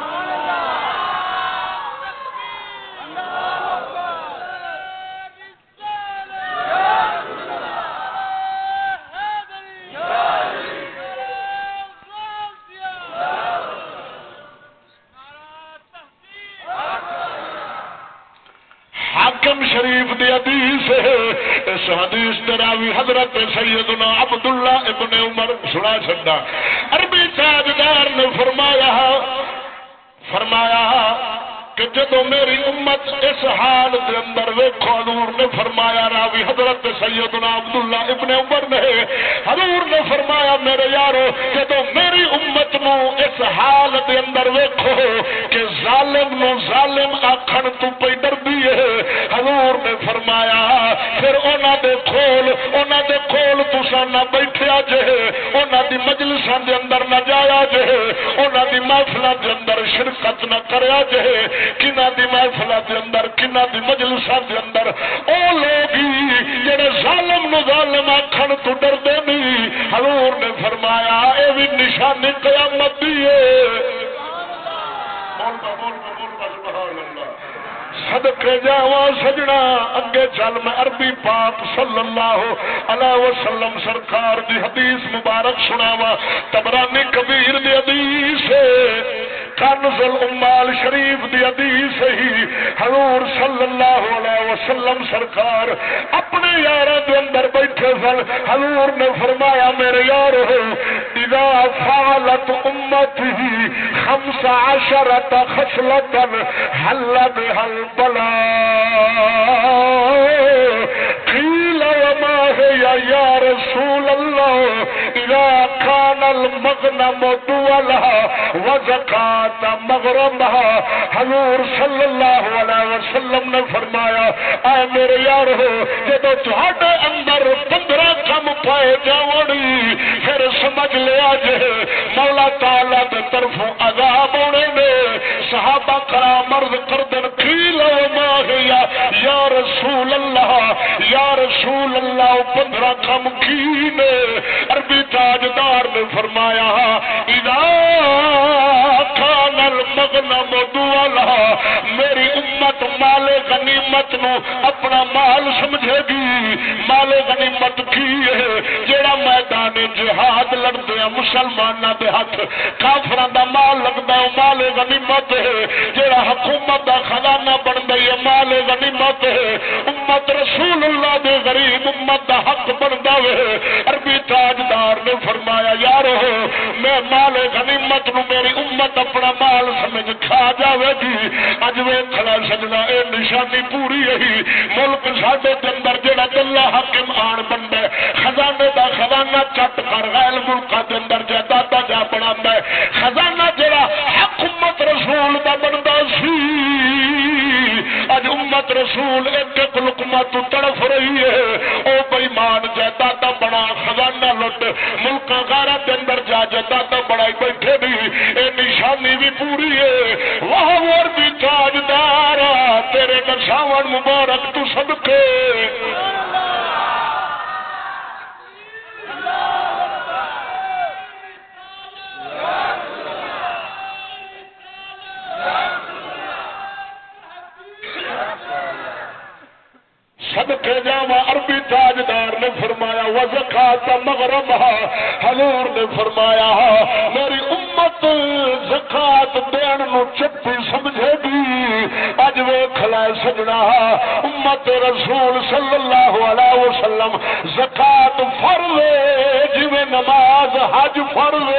حاکم شریف دی حدیث ہے۔ اس حدیث دراوی حضرت سیدنا عبداللہ ابن عمر سنا چھڈا۔ عربی تاجدار نے فرمایا فرمایا کہ جدو میری امت اس حال دے اندر ویکھو، حضور نے فرمایا، راوی حضرت سیدنا عبداللہ ابن عمر نے، حضور نے فرمایا، میرے یارو جدو میری امت نو اس حال دے اندر ویکھو کہ ظالم نو ظالم آکھن تو پئی پھر انہاں دے کھول انہاں دے کھول تساں نہ بیٹھیا جے انہاں دی مجلساں دے اندر نہ جایا جے انہاں دی محفلاں دے اندر شرکت نہ کریا جے کنہ دی محفل دے اندر کنہ دی مجلسہ دے اندر۔ او لوگ جڑے ظالم نو ظالم آکھن تو ڈردے نہیں حضور نے فرمایا یہ بھی نشانی قیامت دی ہے۔ بول بول بول سبحان اللہ۔ صدقے جاوا سجنا۔ اگے چل میں عربی پاک صلی اللہ علیہ وسلم سرکار دی حدیث مبارک سناوا تبرانی کبیر دی حدیث کنز الامال شریف دی حدیث ہی حضور صلی اللہ علیہ وسلم سرکار اپنے یار دے اندر بیٹھے سن۔ حضور نے فرمایا، میرے یار ہو اذا فعلت امتی خمس عشرت خسلتا حل بها البلا قیل وما هي یا رسول اللہ اذا كان المغنم دولا وزکات مغرمها حضور صلی اللہ علیہ وسلم نے فرمایا، اے میرے یار ہو جدو تھوڑے اندر پندرہ کم پائے جاوڑی، پھر سمجھ لیا جے مولا تعالی دے طرفوں عذاب ہونے نے، صحابہ کرام مرد کردن کھیل ماہیا یا رسول اللہ، یا رسول اللہ پندرہ کم کی نے عربی تاجدار نے فرمایا، اذا کان المغنم دولا میری امت مال غنیمت نو اپنا مال سمجھے گی۔ مال غنیمت کی ہے؟ جیڑا میدان جہاد لڑتے ہیں مسلمانوں دے ہاتھ کافراں دا مال لگدا ہے مال غنیمت ہے۔ جیڑا حکومت دا خزانہ بندا ہے مال آل غنیمت ہے. امت رسول اللہ دے غریب امت دا حق بندا ہے عربی تاجدار نے فرمایا یار ہو میں مال غنیمت نو میری امت اپنا مال سمجھ کھا جاوے گی اج ویکھ کھڑا سجنا، اے نشانی پوری ہے ملک ساڈے دے اندر جڑا اللہ حاکم آن بندا ہے. خزانے دا خزانہ چٹ کر غیر ملکاں دے اندر جائیداد جا بناوندا ہے. خزانہ جڑا اج رسول، ایک ایک لقمہ تو تڑف رہی ہے۔ او بےمان جائیداد بنا، خزانہ لٹ، ملکاں غارہ دے اندر جا جائیداد بڑائی بیٹھے بھی۔ اے نشانی بھی پوری ہے۔ واہ، اور بھی تاجدار تیرے نشاون مبارک تو صدقے۔ صدقے جاوا عربی تاجدار نے فرمایا، وزکات مغرب حضور نے فرمایا، میری امت زکات دین نو چپی سمجھے گی۔ اج ویکھ لے سجنا، امت رسول صلی اللہ علیہ وسلم زکات فرض ہے جویں نماز حج فرض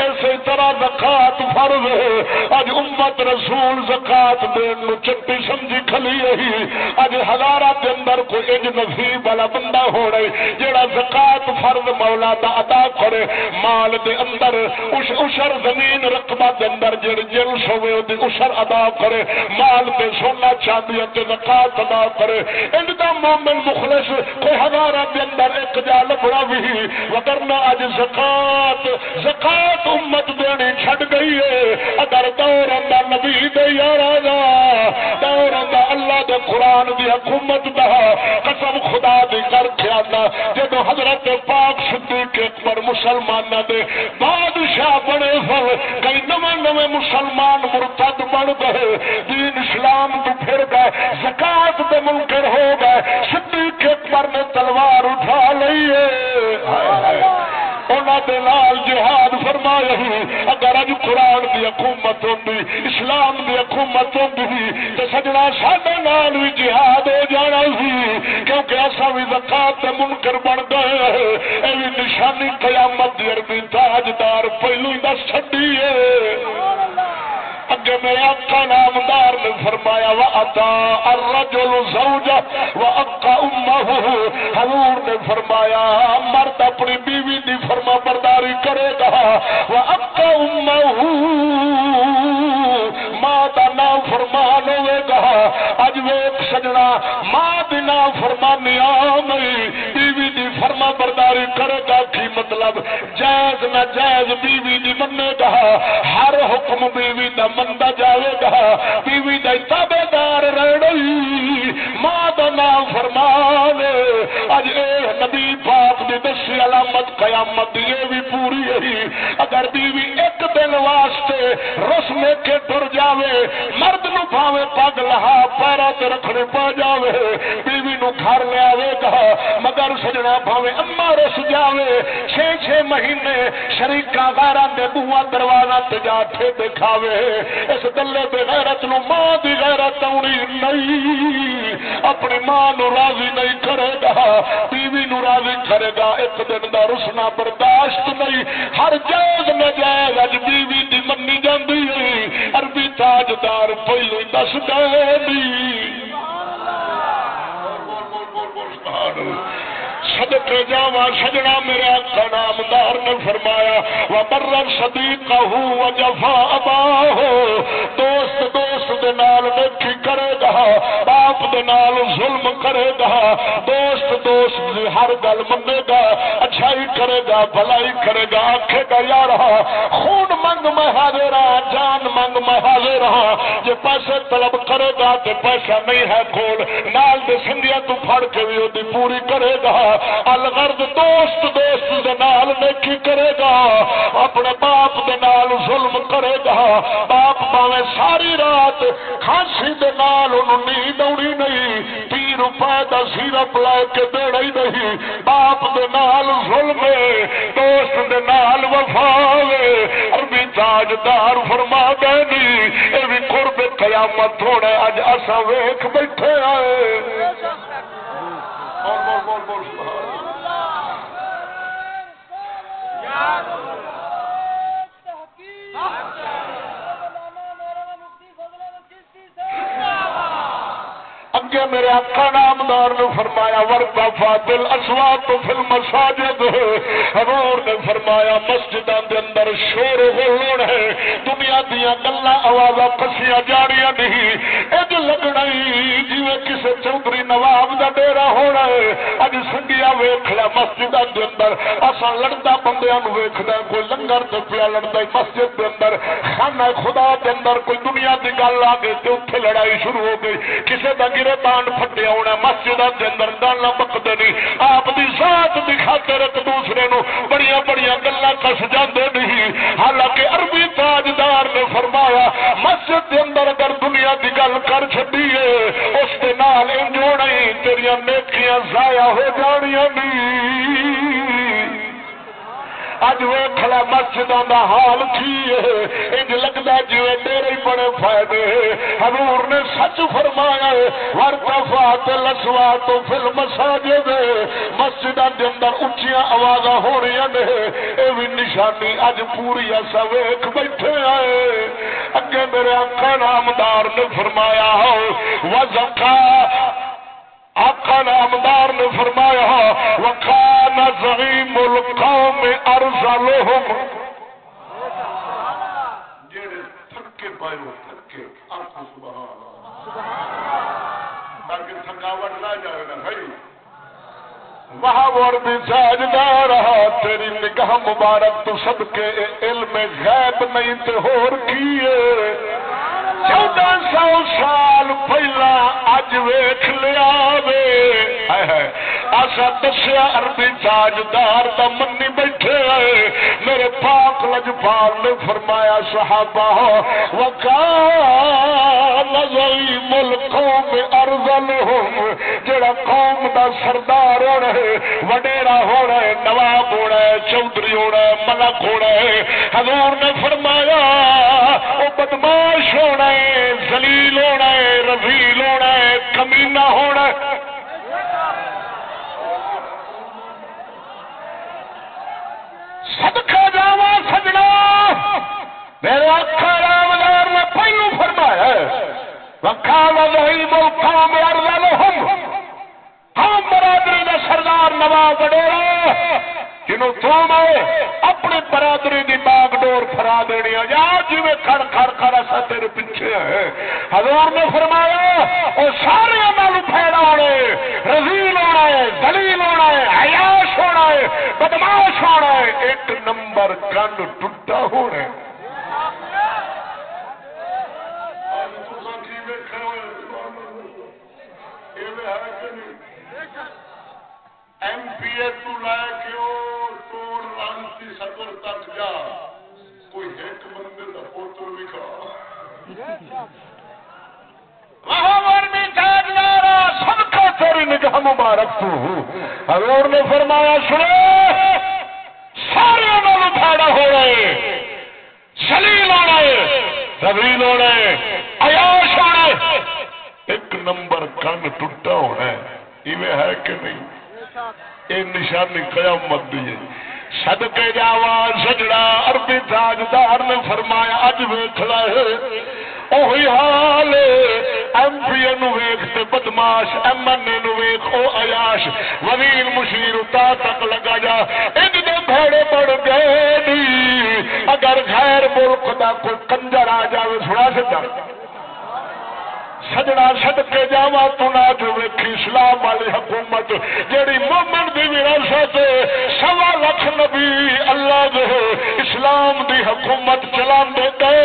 اسی طرح زکات فرض اج امت رسول زکات دین نو چپی سمجھی کھلی رہی۔ اج ہزارہ دے اندر کوئی اج نصیب والا بندہ ہو رہے جڑا زکات فرض مولا دا ادا کرے۔ مال دے اندر، اس اشر زمین رقبہ دے اندر جڑ جنس ہوے او دی اشر ادا کرے۔ مال تے سونا چاندی تے زکات ادا کرے۔ ان دا مومن مخلص، کوئی ہزارہ دے اندر ایک جا لبڑا بھی وگرنہ اج زکات زکات امت دینی چھڈ گئی ہے۔ اگر دور دا نبی دے یارا دا، دور دا اللہ دے قرآن دی حکومت دا۔ قسم خدا دی کر کے آنا۔ جب حضرت پاک صدیق اکبر مسلمان دے بادشاہ بنے سن، کئی نو نو مسلمان مرتد بن گئے۔ دین اسلام تو پھر گئے، زکات دے منکر ہو گئے۔ صدیق اکبر نے تلوار اٹھا لئیے جہاد فرمایا اگر اج قرآن کی حکومت ہوتی اسلام کی حکومت ہوتی تو سجنا سڈے نال بھی جہاد ہو جانا سی کیونکہ اصا بھی زکات منکر بن گئے یہ بھی نشانی قیامت دی عربی تاجدار پہلو ہی دس چڈی ہے۔ اگے میرے آقا نامدار نے فرمایا وا اتا الرجل زوجہ وا امه حضور نے فرمایا، مرد اپنی بیوی دی فرما برداری کرے گا۔ وا امه ماں دا نام فرمان ہوے گا۔ اج ویک سجنا، ماں دی نام فرمانی نہیں بیوی دی فرما برداری کرے گا۔ کی مطلب؟ جائز نہ جائز بیوی دی منے گا۔ ہر حکم بیوی دا بندہ جاوے گا، بیوی دے تابے دار رہی ماں دا نام فرمان اج اے نبی پاک دسی علامت قیامت، یہ بھی پوری ہے اگر بیوی ایک دن واسطے رسم کے ٹر جاوے، مرد نو پاوے پگ لہا پیرا تے رکھنے پا جاوے، بیوی نو گھر لے آوے گا، مگر سجنا پاوے اما رس جاوے۔ چھ چھ مہینے شریکا غیرہ دے بوا دروازہ تے جا ٹھے دکھاوے۔ اس دلے دے غیرت نو ماں دی غیرت آنی نہیں، اپنی ماں نو راضی نہیں کرے گا، بیوی نو راضی کرے گا۔ ایک دن دا رسنا برداشت نہیں۔ ہر جائز نجائز اج بیوی دی منی جاندی عربی تاجدار پہلو دس دے صدقے جاوا سجنا میرے آقا نامدار نے فرمایا وہ برر صدیق و جفا ابا دوست دوست دے نال نیکی کرے گا، باپ دے نال ظلم کرے گا۔ دوست دوست دی ہر گل منے گا، اچھائی کرے گا، بھلائی کرے گا۔ آکھے گا یار خون منگ میں حاضر رہا جان منگ میں حاضر رہا جے پیسے طلب کرے گا، تے پیسہ نہیں ہے کھول نال دے سنگیا تو پھڑ کے بھی وہ پوری کرے گا۔ الغرض دوست دوست دے نال نیکی کرے گا۔ اپنے باپ دے نال ظلم کرے گا۔ باپ پاوے ساری رات کھانسی دے نال انہوں نیند آنی نہیں۔ تی روپے دا سیرپ لے کے دینا ہی نہیں۔ باپ دے نال ظلم دوست دے نال وفا عربی تاجدار فرما دے نہیں اے بھی قرب قیامت ہونا اج اسا ویکھ بیٹھے آئے بول بول بول بول سبحان اگے میرے آقا نامدار نے فرمایا ورتا فاطل اسوات تو فل مساجد حضور نے فرمایا، مسجداں دے اندر شور ہون ہے۔ دنیا دیا گلا آواز کسیاں جانیاں نہیں۔ اج لگنا ہی جویں کسے چودھری نواب دا ڈیرا ہونا ہے۔ اج سنگیا ویکھ لے مسجداں دے اندر۔ اساں لڑدا بندیاں نو ویکھدا کوئی لنگر تے پیا لڑدا مسجد دے اندر۔ خانہ خدا دے اندر کوئی دنیا دی گل آ گئی تے اوتھے لڑائی شروع ہو گئی۔ کسے دا گرے بانڈ پھٹیا ہونا مسجد کے اندر گالا مکتے نہیں۔ آپ کی ذات کی خاطر ایک دوسرے نو بڑی بڑی گلا کس جاندے نہیں۔ حالانکہ عربی تاجدار نے فرمایا، مسجد کے اندر اگر دنیا کی گل کر چی ہے اس کے نال انجوڑ تیریا نیکیاں ضائع ہو جانیاں نہیں۔ اج ویخ ویخلا مسجدوں کا حال کی انج لگتا جی میرے بڑے فائدے حضور نے سچ فرمایا ورکفات لسوا تو پھر مساجد مسجدوں کے اندر اچیا آواز ہو رہی نے۔ یہ بھی نشانی اج پوری ایسا ویخ بیٹھے آئے۔ اگے میرے آقا نامدار نے فرمایا ہو، وزکا آقا نامدار نے فرمایا وکان زمین القوم ارزلہم جڑے تھکے پائے وہ تھکے۔ آقا سبحان تاکہ تھکاوٹ نہ جائے نا بھائی جی؟ وہاں بھی ساجدہ رہا، تیری نگاہ مبارک تو سب کے علم غیب نہیں تے ہور کیے۔ چودہ سو سال پہلا اج ویخ لیا ایسا دسیا اربی تاجدار دا منی بیٹھے میرے پاک لجپال نے فرمایا، صحابہ، وکان ملکوں میں ارزل ہوں جڑا قوم دا سردار ہونا ہے، وڈیرا ہونا ہے، نواب ہونا ہے، چودھری ہونا ہے، ملک ہونا ہے۔ حضور نے فرمایا وہ بدماش ہونا ہے زلیل ہونا ہے رزیل ہونا ہے کمینہ ہونا ہے۔ صدقہ جاوا سجنا۔ میرے اکھا رامدار نے پہلو فرمایا وکھا وہی ملکا میرا ہم ہم ہاں برادری کا سردار نواب وڈیرا، جنہوں تو میں اپنی برادری کی ڈور فرا دینی یا جی کھڑ کھڑ کھڑ ایسا تیرے پیچھے ہے۔ حضور نے فرمایا وہ سارے نال پھیڑا ہونے رزیل ہونا ہے، دلیل ہونا ہے، عیاش ہونا ہے، بدماش ہونا ہے۔ ایک نمبر کن ٹوٹا ہونا ہے۔ ایم پی اے تو کوئی ایک بندے کا پوتر بھی کھا تیری نگاہ مبارک تو حضور نے فرمایا سنو سارے انہوں پھاڑا ہو رہے سلیل ہونا ہے زبریل ہونا ہے ایاش ہونا ہے ایک نمبر کن ٹوٹا ہونا ہے ہے کہ نہیں؟ یہ نشانی قیامت دی ہے۔ صدقے جاوا سجڑا، عربی تاجدار نے فرمایا، اج ویکھ لے، اوہی حال ایم پی نو ویکھ تے بدماش، ایم این اے نو ویکھ، او عیاش، وزیر مشیر تا تک لگا جا۔ انج دے بھڑے بڑھ گئے اگر غیر ملک دا کوئی کنجر آ جاوے سنا سکتا سجنا سد کے جاوا تو جو ویکھی اسلام والی حکومت، جیڑی مومن دی وراثت سوا لکھ نبی اللہ دے، اسلام دی حکومت چلان دے گئے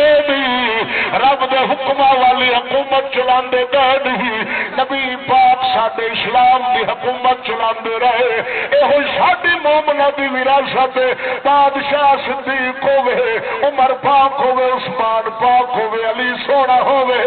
رب دے حکم والی حکومت چلان دے گئے نبی پاک ساڈے اسلام دی حکومت چلان دے رہے اے ہوئی ساڈی مومنا دی وراثت بادشاہ صدیق ہوے عمر پاک ہوے عثمان پاک ہوے علی سونا ہوے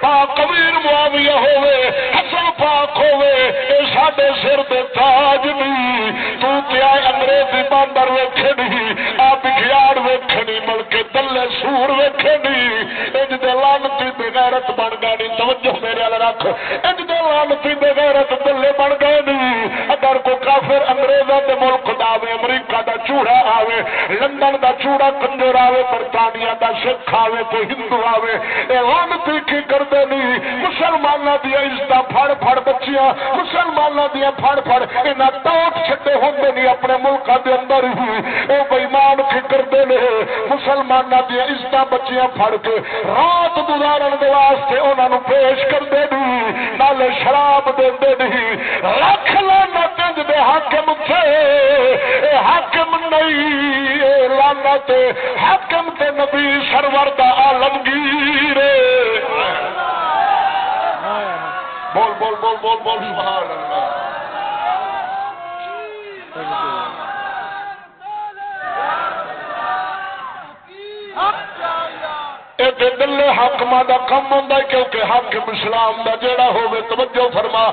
پاک امیر معاویہ ہوے حسن پاک ہوے اے ساڈے سر دے تاج نہیں تو کیا انگریزی باندر ویکھے نہیں آ بگیاڑ ویکھے نہیں مل کے دلے سور ویکھے نہیں انج دے لعنتی بے غیرت بن گئے نہیں توجہ میرے ال رکھ اج دے لعنتی بے غیرت دلے بن گئے نہیں اگر کو کافر انگریزاں دے ملک دا آوے، امریکہ دا چوڑا آوے، لندن دا چوڑا کنجر آوے، برطانیہ دا سکھ آوے کوئی ہندو آوے۔ اے لعنتی کی کردے نہیں؟ مسلمانوں دیا عزت پھڑ پھڑ بچیاں مسلمانوں دیا پھڑ پھڑ یہاں ٹوٹ چھٹے ہوتے نہیں، اپنے ملک دے اندر ہی۔ وہ بےمان کی کرتے ہیں مسلمانوں دیا عزت بچیاں پھڑ کے رات گزارن دے واسطے انہوں پیش کرتے نہیں، نالے شراب دے نہیں۔ رکھ لانا تنج دے حاکم تھے اے حاکم نہیں، اے لانا تے حاکم تے نبی سرور دا عالمگیر بول بول بول بول بول، سبحان اللہ۔ دلے حکم دا کم ہوں کیونکہ حکم اسلام دا جیڑا ہوئے توجہ فرما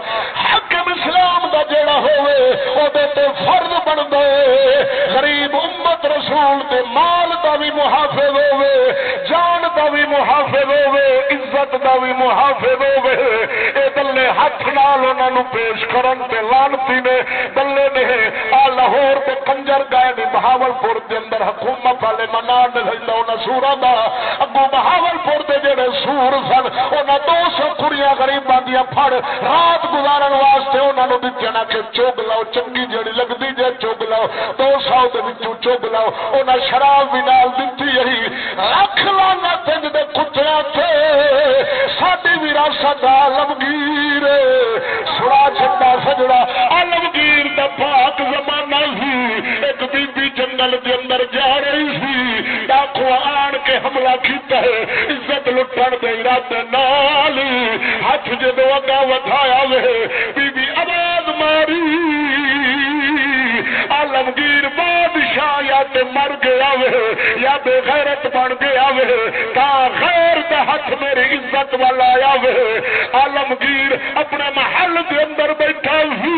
حکم اسلام دا جیڑا ہوئے او دے تے فرض بن دے غریب امت رسول دے مال دا بھی محافظ ہوئے جان دا بھی محافظ ہوئے عزت دا بھی محافظ ہوئے اے دلے ہاتھ نال انہاں نو پیش کرن تے لانتی نے، دلے نے آ لاہور دے کنجر گئے نے بہاولپور دے اندر حکومت والے منان دے سجدہ سورا دا، اگو بہاول پور کے جڑے سور سن انہیں دو سو کڑیاں گریباں دیا پھڑ رات گزارن واسطے انہوں نے دیتے نا کہ چوگ لو چنگی جڑی لگ لگتی جے چوگ لو دو سو چوگ لو انہیں شراب بھی نال دیتی یہی رکھ لانا تنج دے کتیا تھے ساری وراثت آلمگیر سڑا چنڈا سجڑا آلمگیر دا پاک زمانہ سی۔ ایک بی بی جنگل دے اندر جا رہی سی۔ ڈاکو آن کے حملہ کیتا ہے، عزت لٹن دے ارادے نال۔ ہاتھ جدو اگا ودایا وے بی بی آواز ماری۔ عالمگیر بادشاہ یا تے مر گیا وے یا بے غیرت بن گیا وے، تا غیر دا ہاتھ میری عزت والا آیا وے۔ عالمگیر اپنے محل دے اندر بیٹھا ہی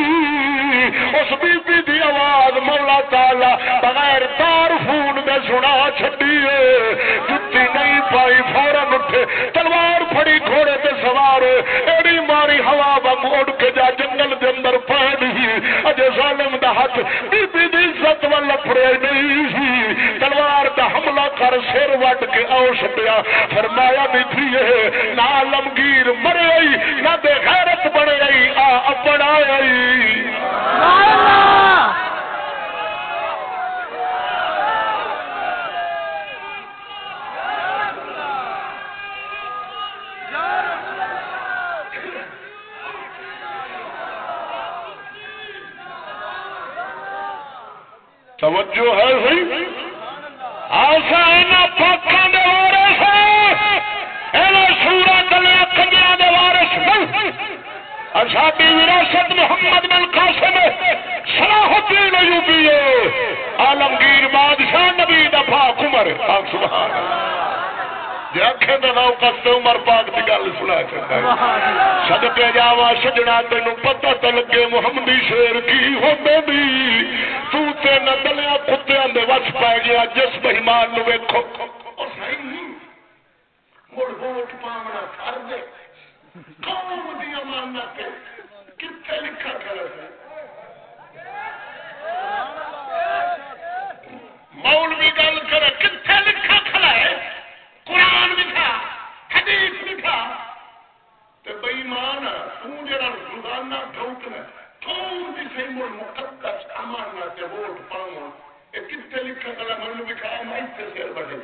اس بی بی دی آواز مولا تعالی بغیر تار فون دے سنا چھڈی جتی نہیں پائی فورن اٹھے، تلوار پھڑی گھوڑے تے سوار ایڑی ماری ہوا بم اڑ کے جا جنگل دے اندر پہ نہیں اجے ظالم دا ہاتھ بی بی دی عزت وال پھڑے نہیں۔ سی تلوار دا حملہ کر سر وٹ کے آؤ چھڈیا فرمایا بھی تھی نہ لمگیر مرے نہ بے غیرت بنے آ اپنا اللہ۔ توجہ ہے سی آسان پاکوں کے وارس سورا کلیا کنیا کے وارس ساری اچھا، وراثت محمد بن قاسم صلاح الدین ایوبی عالمگیر بادشاہ نبی دفاع کمر سبحان اللہ۔ جی آخے تو نو کستے عمر پاک کی گل سنا چکا سدکے جاوا سجنا تین پتا تو لگے محمدی شیر کی ہوتے بھی تے نہ دلیا کتیا دے وس پی گیا جس بہمان نو ویکو ووٹ پاونا فرض قوم دی امانت کتنے لکھا کر مولوی گل کرے کتنے لکھا کھڑا ہے؟ قرآن لکھا حدیث لکھا۔ تے بئی مان تو جڑا روزانہ ٹھوکنا تھوڑ بھی صحیح مڑ مقدس امانہ تے ووٹ پاؤں۔ اے کتنے لکھا کھڑا مولوی کھا میں تے سر بڑے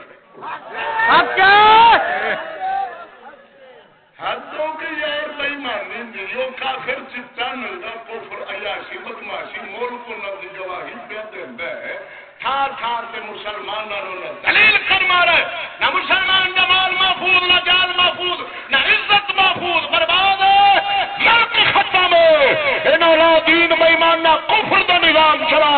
حدوں کے یار بئی مانی جو کافر چتا ننگا کفر عیاشی بدماشی ملک نبی گواہی پہ دیندا ہے تھار تھار سے مسلمانوں نے دلیل کر مسلمان مال محفوظ، نہ جان محفوظ، نہ عزت محفوظ، برباد ملک ختم دین بےمان کفر دا نظام چلا،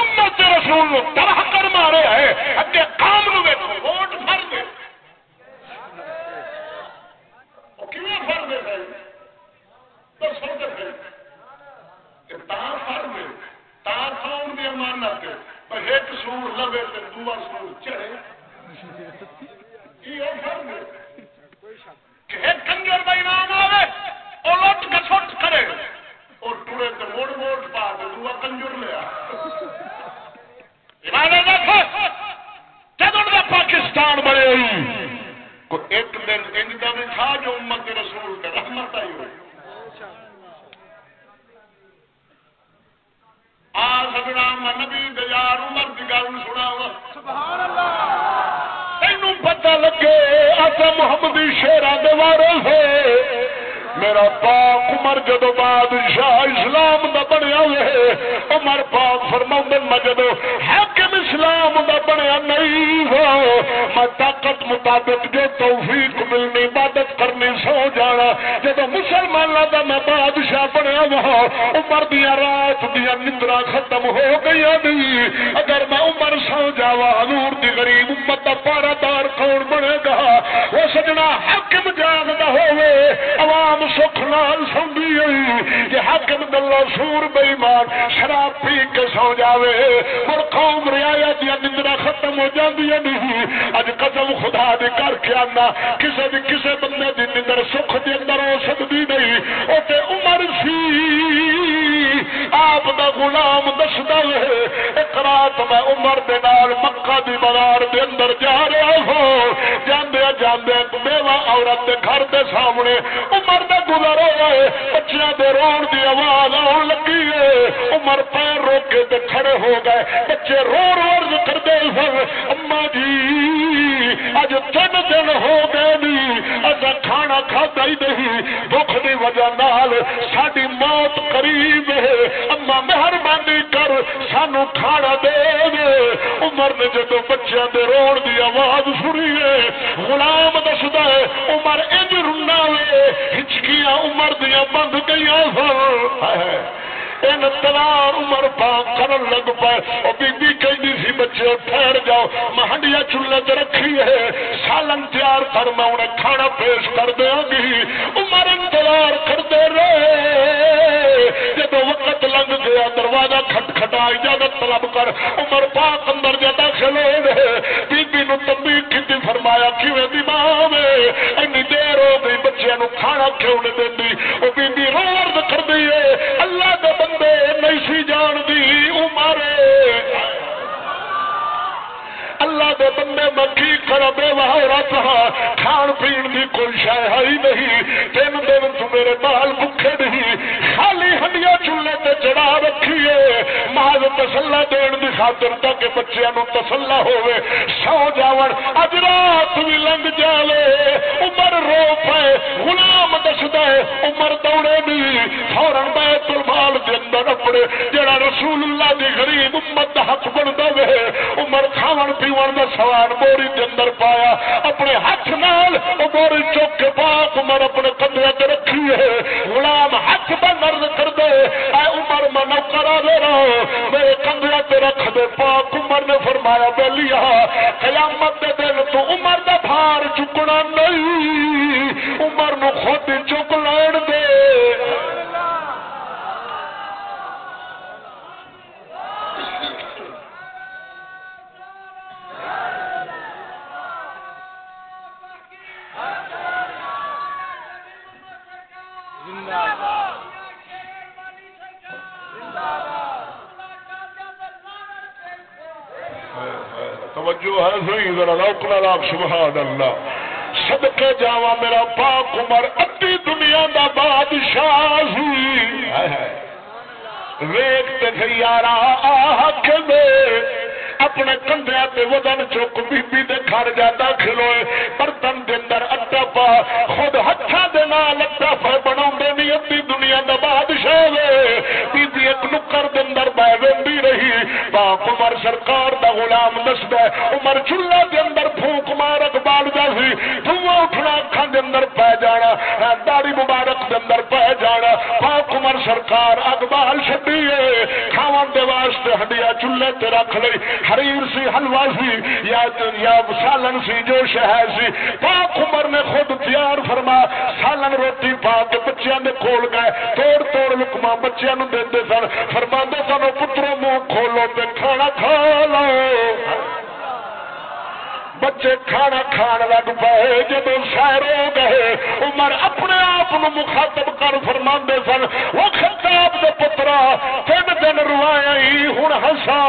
امت رسول تباہ کر مارے ہے اگے کام نو ویکو ووٹ فر دے کیوں فر دے دسو تو تاں فر دے تاں کھاؤن دی امانت ایک سور لوے تو دوا سور چڑھے ایک کنجر بےمان آئے وہ لٹ کسٹ کرے اور ٹورے تو موڑ موڑ پا کے دوا کنجر لیا جب پاکستان بنے ایک دن انج کا بھی تھا جو امت رسول کے رحمت آئی ہوئی تین پتا لگے اصا محمد شیرا دوارے سے میرا پاک عمر جدو بادشاہ اسلام دا بنیا ہوئے عمر پاک فرما میں جدو حاکم اسلام دا بنیا نہیں ہو میں عبادت جو توفیق ملنی، عبادت کرنی، سو جانا۔ جب مسلمان دا میں بادشاہ بنیا ہوا عمر دیا رات دیا نندرا ختم ہو گئی نہیں اگر میں سو جاوا، حضور دی غریب امت دا پارا دار کون بنے گا؟ وہ سجنا حاکم جاگدا ہوئے عوام سکھ نال سوندی ہوئی کہ حاکم دلہ سور بےمان شراب پی کے سو جاوے۔ اور قوم ریا دیا نندرا ختم ہو جاتی نہیں۔ اج قدم خدا دے کر کے آنا، کسے بھی کسے بندے دی نندر سکھ دے اندر ہو سکتی نہیں۔ وہ تے عمر سی۔ آپ دا غلام دسدا ہے، ایک رات میں عمر دے نال مکہ دی بازار دے اندر جا رہا ہوں جاندے جاندے بیوہ عورت دے گھر دے سامنے عمر دا گزر ہوا ہے۔ بچیاں دے رون دی آواز آن لگی ہے۔ عمر پیر روک کے دے کھڑے ہو گئے۔ بچے رو رو کر دے سن۔ اما جی اج تین دن ہو گئے نہیں اصا کھانا کھادا ہی نہیں دکھ دی وجہ نال ساری موت قریب ہے اما مہربانی کر سانو کھانا دے دے عمر نے جدو بچیاں دے روڑ دی آواز سنی ہے غلام دسدا ہے عمر انج رنا وے ہچکیاں عمر دیا بند گئی سن ان تلار عمر پاک کرن لگ پائے اور بی بی کہنی سی، بچے ٹھہر جاؤ۔ میں ہنڈیا چولہے تے رکھی ہے۔ سالن تیار کر میں انہیں کھانا پیش کر دیا گی۔ عمر انتظار کرتے رہے۔ جب وقت لنگ گیا، دروازہ کھٹ کھٹا، اجازت طلب کر عمر پاک اندر جا داخل ہو بی بی نو تنبیہ کی فرمایا، کیویں دی ماں اینی دیر ہو گئی، بچیاں نو کھانا کیوں نہیں دیندی او بی بی رو عرض کر دی اللہ دے بندے نہیں سی جان دی عمر اللہ دے بندے مکی کر بے وہرا کھان پین دی کوئی شہ ہی نہیں۔ تین دن تو میرے بال بھوکے رکھیے ماض تسلا دین کی خاطر تک بچیاں نو تسلا ہوے سو جاون اج رات بھی لنگ جالے۔ عمر رو پے غلام دسدا ہے، عمر دوڑے نہیں فورن بیت المال دے اندر اپنے جڑا رسول اللہ دی غریب امت دا حق بندا وے۔ عمر کھاون پیون دا سوال بوری دے اندر پایا۔ اپنے ہاتھ نال او بوری چوک کے پاک عمر اپنے کندھے تے رکھی ہے۔ غلام لاکھ بند عرض کر دے۔ اے عمر، میں نوکرا لے رہا میرے کندھے تے رکھ دے۔ پاک عمر نے فرمایا بلیا قیامت دے دن تو عمر دا بھار چکنا نہیں۔ عمر نو خود چک لین دے۔ توجہ ہے صحیح ذرا روکنا لاپ سبحان اللہ صدقے جاوا میرا پاک عمر ادی دنیا دا بادشاہ سی ویگ تے یارا میں اپنے کندھیا تے وزن چک بی بی دے گھر جا داخل ہوئے، برتن دے اندر اٹا پا، خود ہتھاں دے نال اٹا پا، بناوندے نہیں ادی دنیا دا بادشاہ وے۔ بی بی ایک نکر دے اندر بہ ویندی رہی۔ پاک عمر سرکار دا غلام نسدا عمر چولہا دے اندر پھونک مار اقبال دا سی۔ دھواں اٹھنا اکھاں دے اندر پے جانا۔ ہاں، داڑھی مبارک دے اندر پے جانا۔ پاک عمر سرکار اقبال چھڈیے کھاون دے واسطے ہڈیا چولہے تے رکھ لئی۔ حریر سی، حلوہ سی، یا یا سالن سی جو شہر سی۔ پاک عمر نے خود تیار فرما، سالن روٹی پا کے بچیاں دے کھول گئے۔ توڑ توڑ لکما بچیاں نو دیندے سن۔ فرما فرماندے سن پترو منہ کھولو تے کھانا کھا لو۔ بچے کھانا کھان لگ پے جب سیر ہو گئے، عمر اپنے آپ مخاطب کر فرما سن۔ وہ خطاب دے پترا، تین دن روایا ہی ہوں ہسا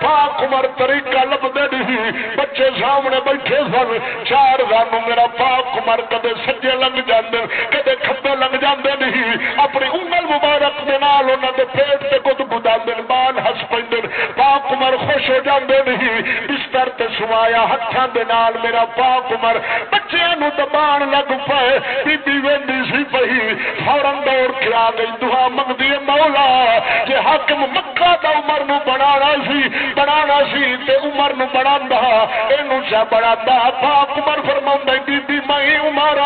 پاک عمر طریقہ لبدے نہیں۔ بچے سامنے بیٹھے سن۔ چار سانو میرا پاک عمر کدے سجے لنگ جاندے، کدے کھبے لنگ جاندے نہیں۔ اپنی انگل مبارک دے نال انہاں دے پیٹ تے گد گداندے بال ہس پیندے پاک عمر خوش ہو جاندے نہیں۔ بستر تے سوایا ہتھاں دے نال میرا پاک عمر۔ بچیاں نو دبان لگ پئے بی بی ویندی سی پئی۔ فورن دوڑ کے آ گئی، دعا منگدی مولا کہ حاکم مکہ دا عمر نو بنانا سی بنا سی تے عمر نو بڑا اینو چا بڑا پاک عمر فرماوندا بی بی میں عمر۔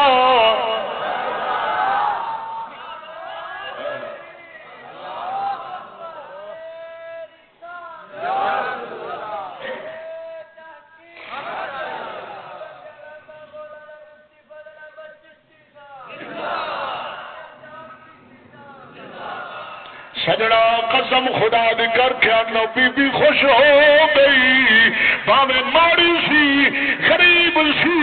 سجڑا قسم خدا دی کر کے آنا بی بی خوش ہو گئی۔ باوے ماڑی سی، غریب سی،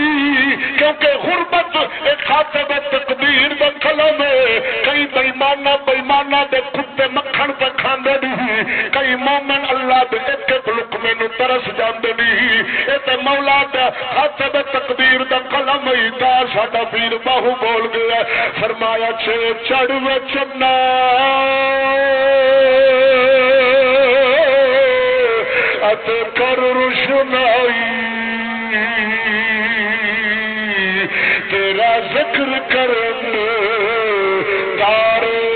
کیونکہ غربت ایک خاطب تقدیر دا قلم ہے۔ کئی بےمانا بےمانا دے کتے مکھن پہ کھاندے نہیں۔ کئی مومن اللہ دے ایک ایک لقمے نو ترس جاندے نہیں۔ اے تے مولا دا خاطب تقدیر دا قلم ہی تا ساڈا پیر باہو بول گیا فرمایا چھ چڑھ وچنا کر روشنائی تیرا ذکر کرن تارے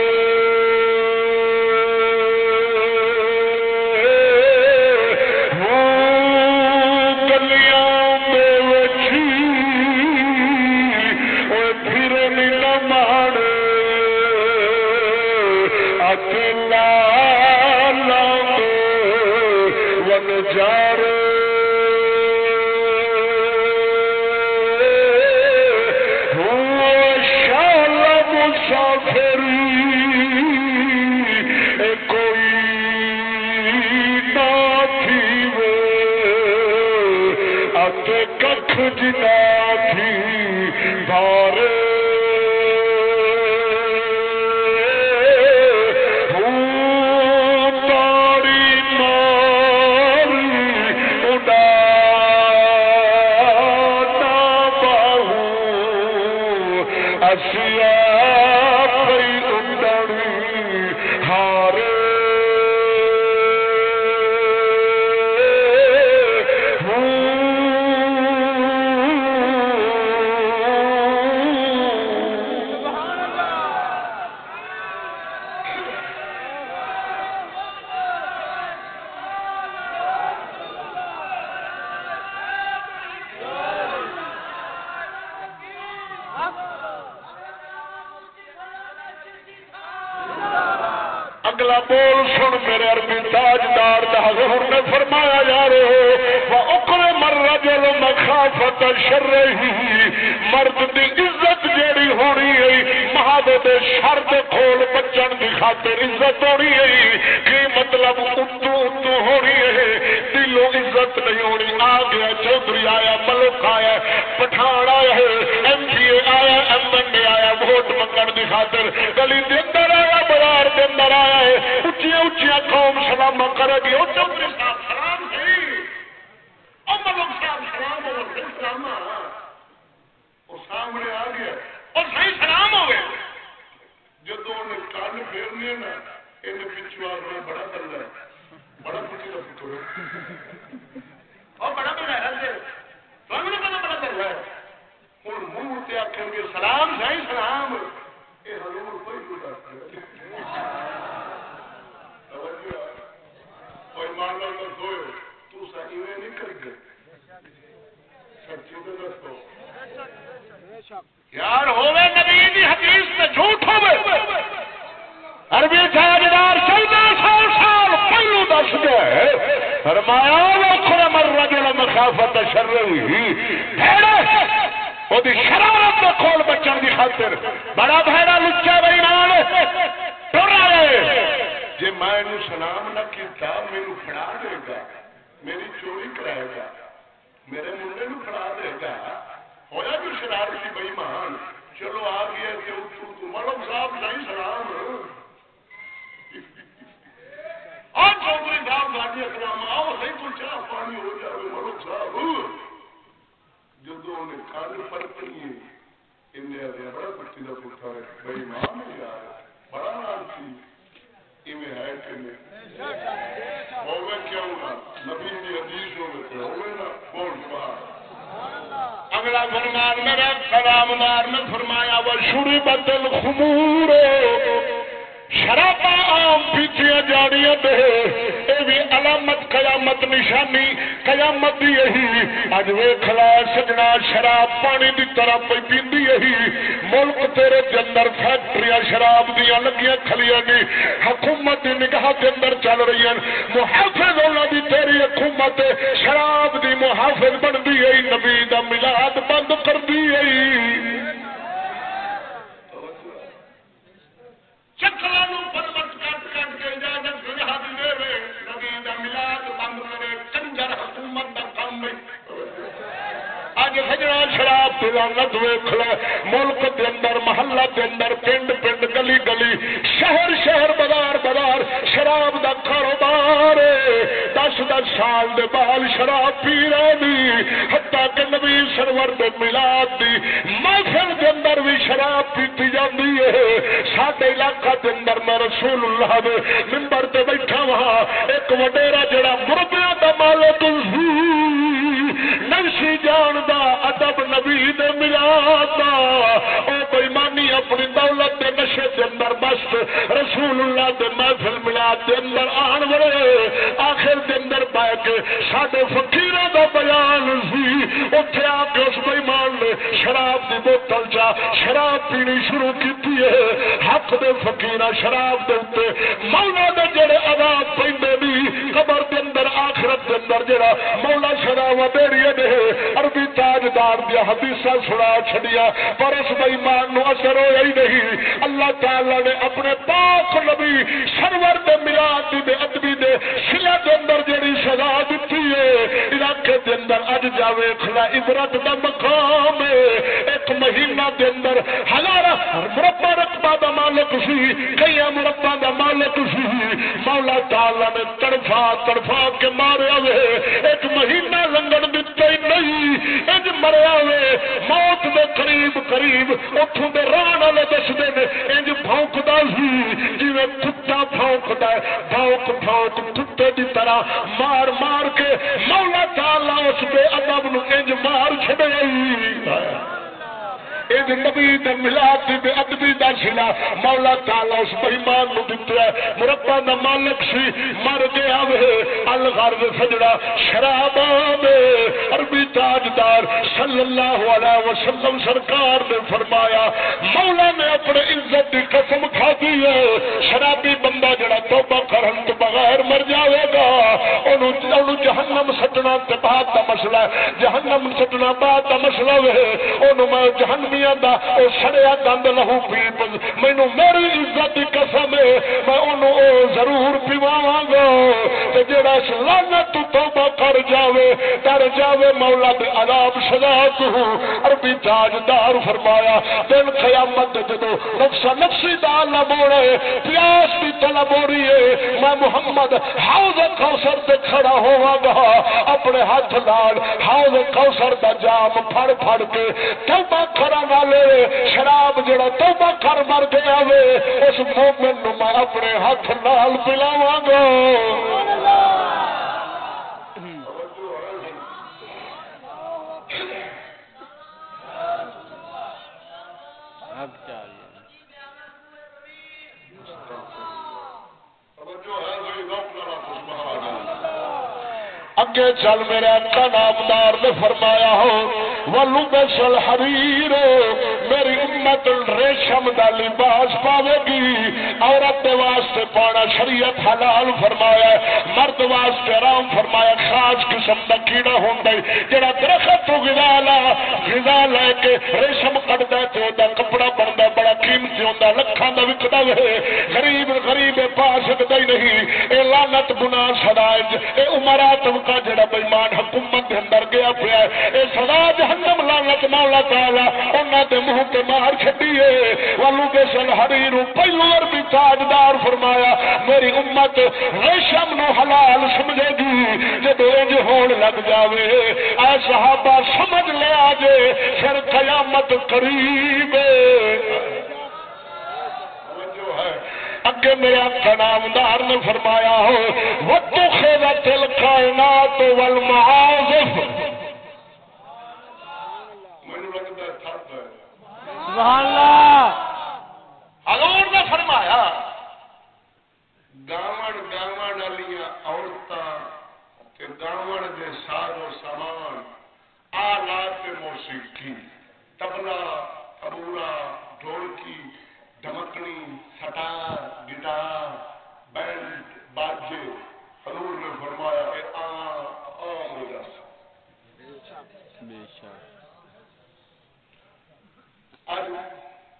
یار ہوے نبی دی حدیث تے جھوٹ ہوے عربی تاجدار چودہ سو سال پہلو دس گئے۔ فرمایا وکھر مر رجل مخافت شر ہوئی بھیڑے او دی شرارت دے کھول بچن دی خاطر۔ بڑا بھیڑا لچا بے ایمان ٹر آئے جے میں سلام نہ کیتا مینوں پھڑا دے گا، میری چوری کرائے گا۔ میرے منڈے نو پھڑا دے گا۔ ہویا جو شرارتی بے ایمان چلو آ گیا کہ ملک صاحب صحیح سلام۔ آج چودھری صاحب گاڑی اسلام آؤ صحیح تو چاہ پانی ہو جائے ملک صاحب۔ جدو انہیں کان فرق نہیں ہے، انہیں بڑا پٹی کا پٹھا ہے بھائی ماں نہیں یار۔ بڑا نام سی۔ ہے کہ نہیں ہوگا کیا ہوگا نبی کی حدیث تو نا بول سبحان اگلا فرمان میرا سلام دار نے فرمایا وہ شری بدل خمور شرابا عام پیچھے جاڑیاں دے۔ اے بھی علامت قیامت نشانی، قیامت دی یہی۔ اج ویکھ لا، سجنا شراب پانی دی طرح پئی پیندی یہی۔ ملک تیرے دے اندر فیکٹریاں شراب دیاں لگیاں کھلیاں نے حکومت دی نگاہ دے اندر چل رہی ہیں۔ محافظ انہاں دی تیری حکومت شراب دی محافظ بندی ہے نبی دا میلاد بند کر دی ہے چکروں کٹ کٹ کے اجازت نبی دا ملاد بند کرے کنجر حکومت دا کام اج سجنا شراب پلانت ویخ لے، ملک دے اندر، محلہ دے اندر، پنڈ پنڈ، گلی گلی، شہر شہر، بازار بازار، شراب دا کاروبار دس دس سال دے بال شراب پی رہی حتیٰ کہ نبی سرور دے ملاد دی محفل دے اندر بھی شراب پیتی جاندی ہے ساڈے علاقہ دے اندر میں رسول اللہ دے ممبر تے بیٹھا وہاں ایک وڈیرا جڑا مربیاں دا مالک نقشی جان دا ادب نبی دے ملا دا او بےمانی اپنی دولت دے نشے دے اندر بس رسول اللہ دے محفل ملاد دے اندر آن بڑے آخر دے اندر پا کے ساڈے فقیراں دا بیان سی۔ اوتھے آ کے اس بےمان نے شراب دی بوتل چا شراب پینی شروع کیتی ہے۔ حق دے فقیراں شراب دے اوتے مولا دے جڑے عذاب پیندے نی قبر دے اندر، آخرت دے اندر جڑا مولا شراب دیڑیے نے عربی تاجدار دیا حدیثہ سنا چھڑیا پر اس بےمان نو اثر ہویا ہی نہیں۔ اللہ تعالی نے اپنے پاک نبی سرور دے میلاد دی بے ادبی دے سلا دے اندر جڑی سزا دتی ہے، علاقے دے اندر اج جاوے کھلا عبرت دا مقام ہے۔ ایک مہینہ دے اندر ہزار مربع رقبہ دا مالک سی کئی مربع دا مالک سی۔ مولا تعالی نے تڑفا تڑفا کے ماریا وے۔ ایک مہینہ لنگن نہیں اج مریا وے موت دے قریب قریب اتوں دے ران والے دستے ہیں انج بھونکتا سی جی کتا بھونکتا ہے، بھونک بھونک کتے کی طرح مار مار کے مولا تعالی اس کے ادب نو انج مار چڑیا نبی ملاد بے ادبی دا سلا مولا تالا اس بےمان نو دتا ہے۔ مربع دا مالک سی مر گیا وے الغرض سجڑا شراب آبے عربی تاجدار صلی اللہ علیہ وسلم سرکار نے فرمایا، مولا نے اپنے عزت کی قسم کھا دی ہے۔ شرابی بندہ جڑا توبہ کرن تو بغیر مر جاوے گا۔ انہوں جہنم سٹنا تے بعد دا مسئلہ ہے۔ جہنم سٹنا بعد دا مسئلہ ہے۔ انہوں میں جہنمی جہنمیاں دا او سڑیا گند لہو پی مینوں میری عزت کی قسم ہے، میں انہوں ضرور پیواواں گا۔ تے جڑا اس توبہ کر جاوے ڈر جاوے مولا دے عذاب سزا تو۔ عربی تاجدار فرمایا، دن قیامت جدو نفس نفسی دا لبوڑے پیاس بھی طلب ہو رہی ہے، میں محمد حوض کوثر تے کھڑا ہوا گا۔ اپنے ہاتھ نال حوض کوثر دا جام پھڑ پھڑ کے توبہ کرن والے، شراب جڑا توبہ کر مر گیا وے، اس مومن نو میں اپنے ہاتھ نال پلاواں گا۔ اب اگے چل میرے اکا نامدار نے فرمایا ہو، ولو بسل حریر، میری امت ریشم دا لباس پاوے گی، عورت دے واسطے پانا شریعت حلال فرمایا مرد واسطے آرام فرمایا خاص قسم دا کیڑا ہوندا جڑا درخت تو غذا لا، غذا لے کے ریشم کٹدا تے دا کپڑا بندا بڑا قیمتی ہوندا لکھاں دا وکدا وے، غریب غریب پا سکدا ہی نہیں، اے لعنت گناہ سدا اے عمرات کا جڑا بےمان حکومت کے اندر گیا پیا اے سزا جہنم لعنت مولا تعالی، انہاں دے منہ تے مار چھڈی ہے۔ ولو کے سل حریر پہلو عربی تاجدار فرمایا، میری امت ریشم نو حلال سمجھے گی، جب انج ہون لگ جاوے۔ اے صحابہ سمجھ لیا جے پھر قیامت قریب ہے۔ اگے میرے آقا نامدار نے فرمایا ہو وتو خیرت الکائنات والمعازف۔ سبحان اللہ۔ حضور نے فرمایا گاون گاون والی عورتاں گاون دے ساز و سامان آلات موسیقی تبلا تبورا ڈھولکی دمکنی سٹار گٹار بینڈ باجے حضور نے فرمایا کہ عام عام ہو جا بے شک اج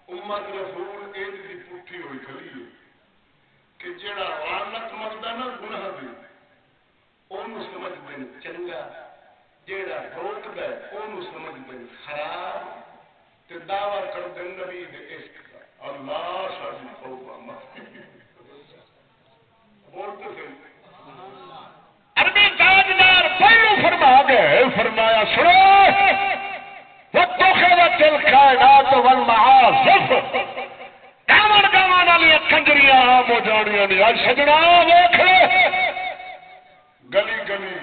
امت رسول ایج کی پٹھی ہوئی کھڑی ہے کہ جڑا لانت منگتا نا گناہ دی اونوں سمجھتے ہیں چنگا جڑا روکتا ہے اونوں سمجھتے ہیں خراب تے دعوی کرتے ہیں نبی دے عشق کا اللہ ساڈی توبہ معاف بولتے تھے عربی تاجدار پہلو فرما گئے فرمایا سنو واتخذت الكائنات والمعاصف گاون گاون والی کنجریاں عام ہو سجنا ویکھ لے۔ گلی گلی،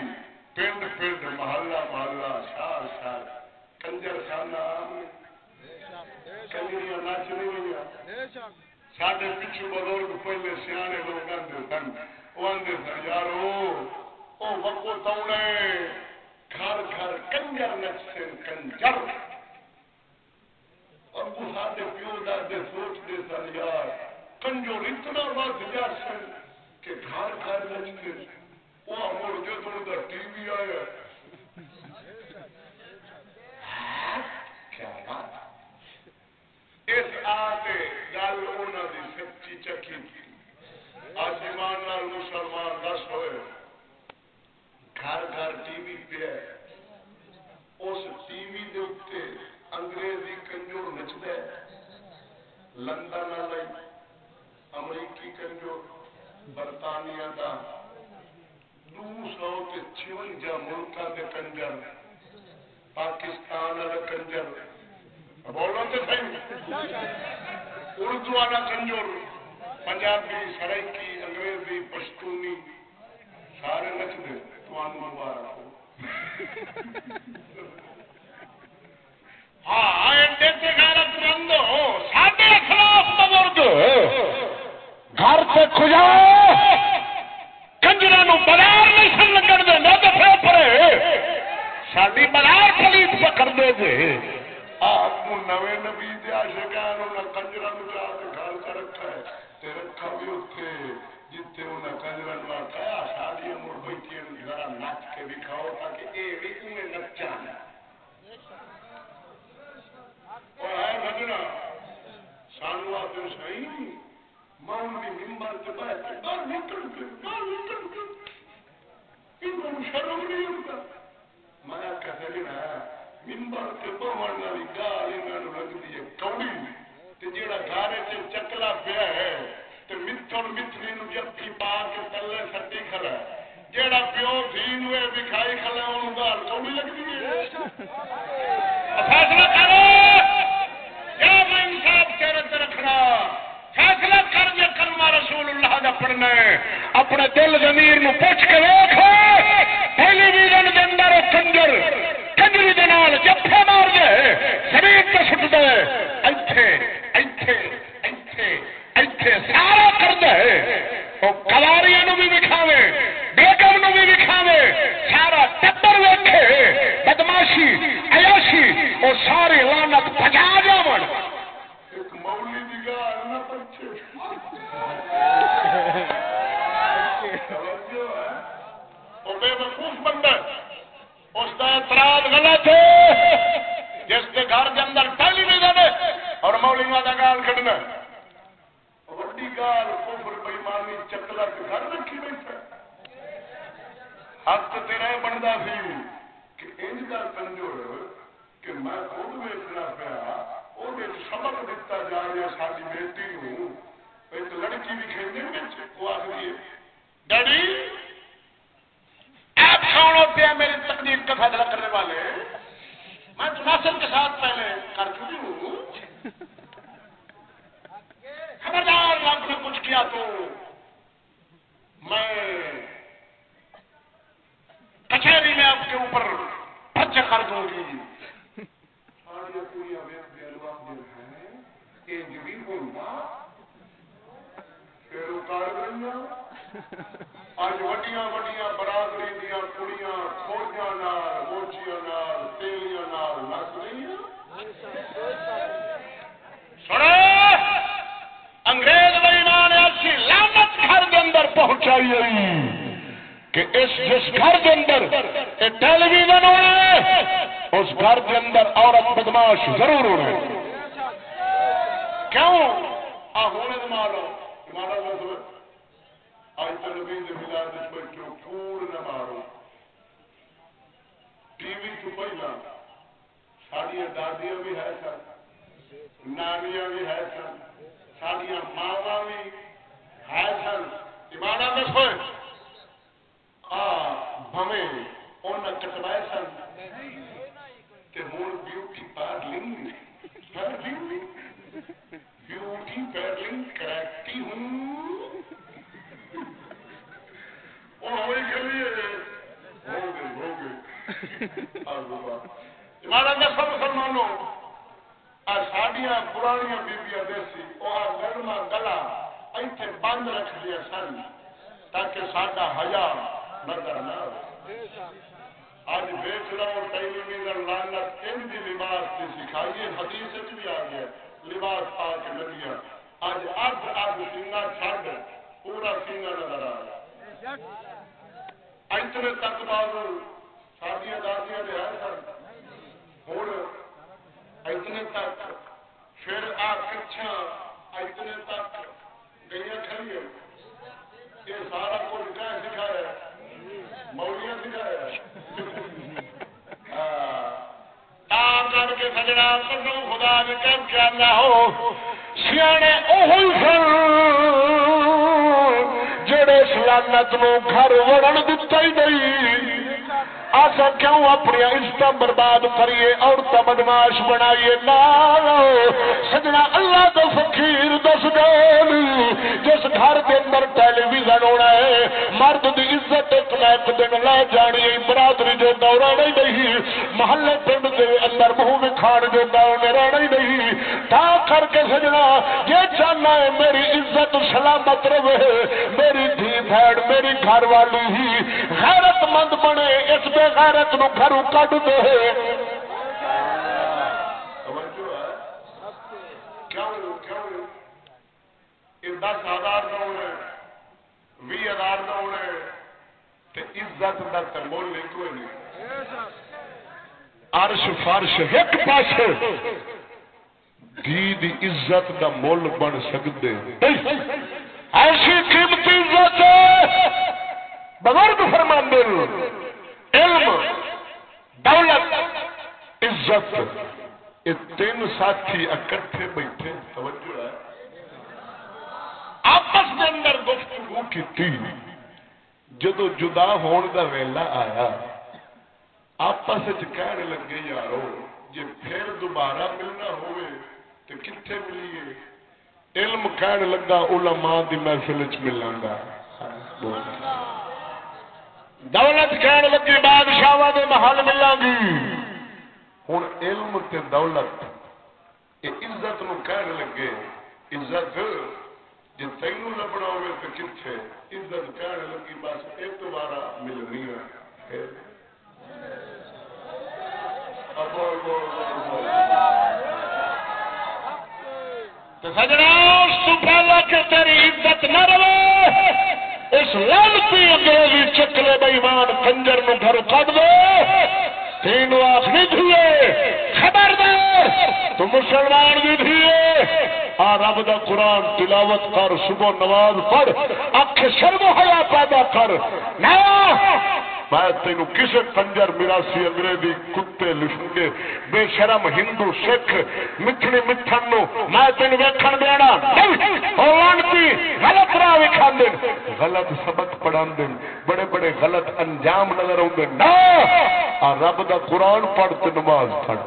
پنڈ پنڈ، محلہ محلہ، شہر شہر۔ کنجر خانہ۔ کنجریاں نچ رہی ہیں سڈے پچھو بزرگ پہلے سیانے لوگ آتے سن۔ وہ آتے سن، یارو وہ وقو توڑے گھر گھر کنجر نچتے کنجر ابو ساڈے پیو دے سوچتے سن یار کنجور اتنا بس جا سن کہ گھر گھر نچتے وہ مڑ جو تھوڑا ٹی وی آیا ہاں، کیا بات۔ اس آتے گل انہوں دی سچی چکی۔ آج ایمان نال مسلمان دس ہوئے۔ گھر گھر ٹی وی پہ اس ٹی وی دے اتنے انگریزی کنجور نچد لندن والے امریکی کنجور برطانیہ کا دو سو چونجا ملکوں کے کنجر پاکستان والے کنجر بولو تو صحیح۔ اردو والا کنجور پنجابی، سرائکی، انگریزی، پشتونی، سارے نچتے تمہوں مبارک۔ ہو ہاں ایڈے غیرت مند ہو۔ ساڈے خلاف بزرگ گھر سے کھجا کنجر بازار نہیں سن لگن دے، نہ دفعہ پڑے۔ ساری بازار پولیس پکڑ دے دے آپ نبی دیا شکار کنجر جا کے گھر رکھا ہے۔ تے رکھا بھی اتنے جتنے انہیں کنجر ساری مڑ بیٹھی ذرا نچ کے دکھاؤ تاکہ یہ بھی انہیں نچا سانو آپ سی من کی ممبر سے باہر نکل کے نکل کے شرم نہیں ہوتا میں کہتے نا ممبر سے بہن والی گال یہاں لگتی ہے کوڑی جہاں گارے سے چکلا پیا ہے تو متھن متری نو جفی پا کے تلے سٹی کھڑا جہاں پیو تھی دکھائی کھڑا انہوں گال کوڑی لگتی ہے فیصلہ کرو یا میں انصاف تیرے تے رکھنا فیصلہ کر دے کلمہ رسول اللہ دا پڑھنا ہے اپنے دل ضمیر نو پوچھ کے گئی یہ سارا کچھ کیا سکھایا موڑیاں سکھایا کر کے سجنا کدو خدا نے کم ہو سیانے وہ سن جڑے سلانت نو گھر وڑن دتا ہی نہیں آسا کیوں اپنی عزت برباد کریے عورت بدماش بنائیے؟ نال سجنا اللہ تو فقیر دس گول جس گھر کے اندر ٹیلی ویژن ہونا ہے، مرد دی عزت ایک نہ ایک دن لے جانی برادری جو دورہ نہیں نہیں۔ محلے پنڈ کے اندر منہ میں کھان جو دورے رہنا ہی نہیں۔ تا کر کے سجنا، یہ چاہنا ہے میری عزت سلامت رہے، میری دھی بھیڑ میری گھر والی ہی غیرت مند بنے، اس بے غیرت نو گھروں کڈ دے۔ دس ہزار کا ہونا بھی ہزار کا ہونا عزت کا تو مول ایک نہیں۔ عرش فرش ایک پاس دی دی عزت دا مول بن سکتے ایسی قیمتی عزت بزرگ فرماندے علم، دولت، عزت۔ یہ تین ساتھی اکٹھے بیٹھے توجہ ہے۔ آپس کے اندر گفتگو کی جدو جدا ہون کا ویلا آیا، آپس کہنے لگے، یارو جی پھر دوبارہ ملنا ہوئے، تو کتنے ملیے؟ علم کہنے لگا، علماء دی محفل چ ملاں گا دولت کہنے لگی بادشاہ دے محل ملا گی ہوں علم تے دولت یہ عزت نو کہنے لگے، عزت جی تینوں لبنا ہوئے تو کتنے عزت کہنے لگی، بس ایک دوبارہ ملنی ہے۔ تو سجنا اس تو پہلا کہ تیری عزت نہ رہے۔ اس لالتی انگریزی چکلے بےمان کنجر نو گھر کٹ دو تین آخری تھیے خبردار، تو مسلمان بھی تھیے آ رب دا قرآن تلاوت کر، صبح نماز پڑھ، اکھ شرم حیا پیدا کر۔ نہ میں تینوں کسی کنجر میراسی انگریزی کتے لشنگے بے شرم ہندو سکھ مٹھنی مٹھن نو میں تین ویکھن دینا۔ لانتی غلط راہ وکھا دین غلط سبق پڑھا دین بڑے بڑے غلط انجام نظر آتے نہ! رب دا قرآن پڑھ تے نماز پڑھ۔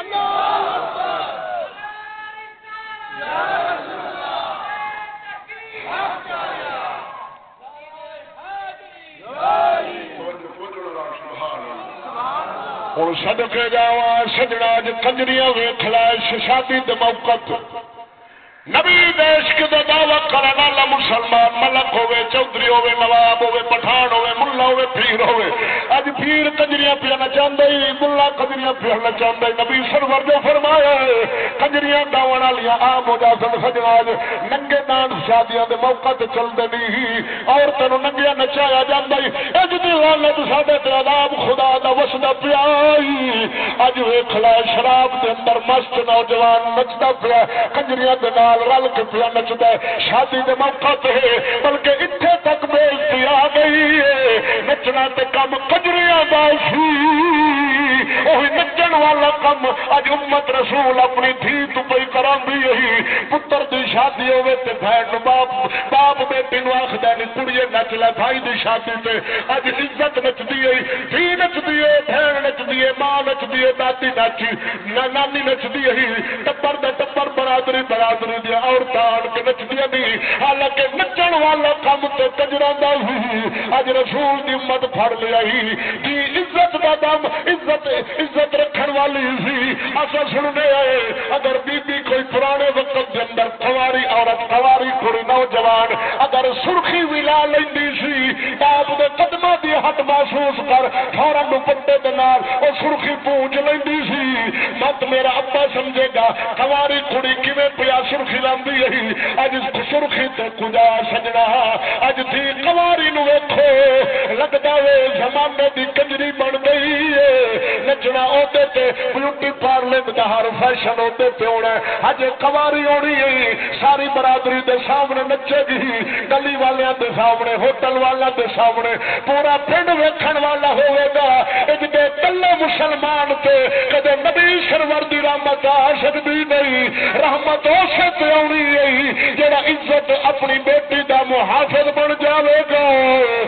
اللہ ہوں سدکے جا سجنا کنجریاں ویخ لائے شادی موقع نبی دیش کے دعوی کرنا مسلمان، ملک ہوے چودھری ہوے نواب ہوے پٹھان ہوے ملا ہوے پیر ہوے اج پیر کنجریاں پیانا چاہتا ہی ملا کنجریاں پیانا چاہتا ہے نبی سرور جو فرمایا کنجریاں گاؤں والی آم ہو جا سن سجنا ننگے نان شادیاں دے موقع تے چلتے نہیں اور تینوں ننگیا نچایا جاتا ہی اج دی لالت ساڈے تے عذاب خدا دا وسدا پیا اج ویکھ لے، شراب دے اندر مست نوجوان نچدا پیا۔ کنجریاں دے نال رل کے پیا نچتا ہے۔ شادی کے موقع پہ بلکہ اتنے تک بےزتی آ گئی ہے۔ نچنا تے کم کجریاں سی۔ وہی نچن والا کم اج امت رسول اپنی دھی تو پی کرا پتر دی شادی ہوے تے بہن باپ باپ بیٹی نو آخد نہیں کڑیے نچ لے بھائی دی شادی تے اج عزت نچتی ہے دھی نچتی ہے بہن نچتی ہے ماں نچتی ہے دادی نچی نانی نچتی ہے ٹبر دا ٹبر برادری برادری دیا عورتیں آن کے نچدیا نہیں حالانکہ نچن والا کام تو کجرا اج رسول کی امت پڑ لیا ہی کی عزت کا دم عزت عزت رکھن والی سی۔ اصا سننے آئے، اگر بی بی کوئی پرانے وقت کے اندر کواری عورت کواری کوئی نوجوان اگر سرخی بھی لا لینی سی، آپ کے قدم کی ہٹ محسوس کر فورن دوپٹے کے نال وہ سرخی پونچ لینی سی۔ مت میرا ابا سمجھے گا کواری کڑی کیویں پیا سرخی کھلاندی رہی؟ اج سرخی تے کجا سجنا؟ اج تھی کواری نو ویکھو، لگدا وے زمانے دی کنجری بن گئی ہے۔ نچنا اودے تے، بیوٹی پارلر دا ہر فیشن اودے تے ہونا اج کواری ہونی ہے۔ ساری برادری دے سامنے نچے گی۔ گلی والیاں دے سامنے، ہوٹل والا دے سامنے۔ پورا پنڈ ویکھن والا ہوے گا۔ اج دے کلے مسلمان تے کدے نبی سرور دی رحمت آ سکدی نہیں۔ رحمت اسے پہ آنی ہے۔ جڑا عزت اپنی بیٹی دا محافظ بن جاوے گا یار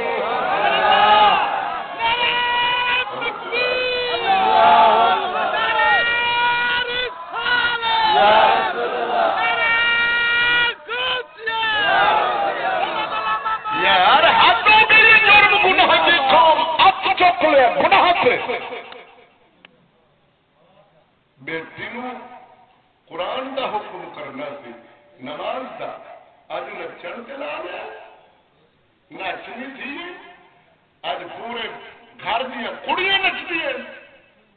ہاتھ جرم گناہ دیکھو اب چک لیا قرآن دا حکم کرنا سی، نماز دا اج نچن چلا لیا۔ نچنی تھی۔ اج پورے گھر دیا کڑیاں نچتی ہے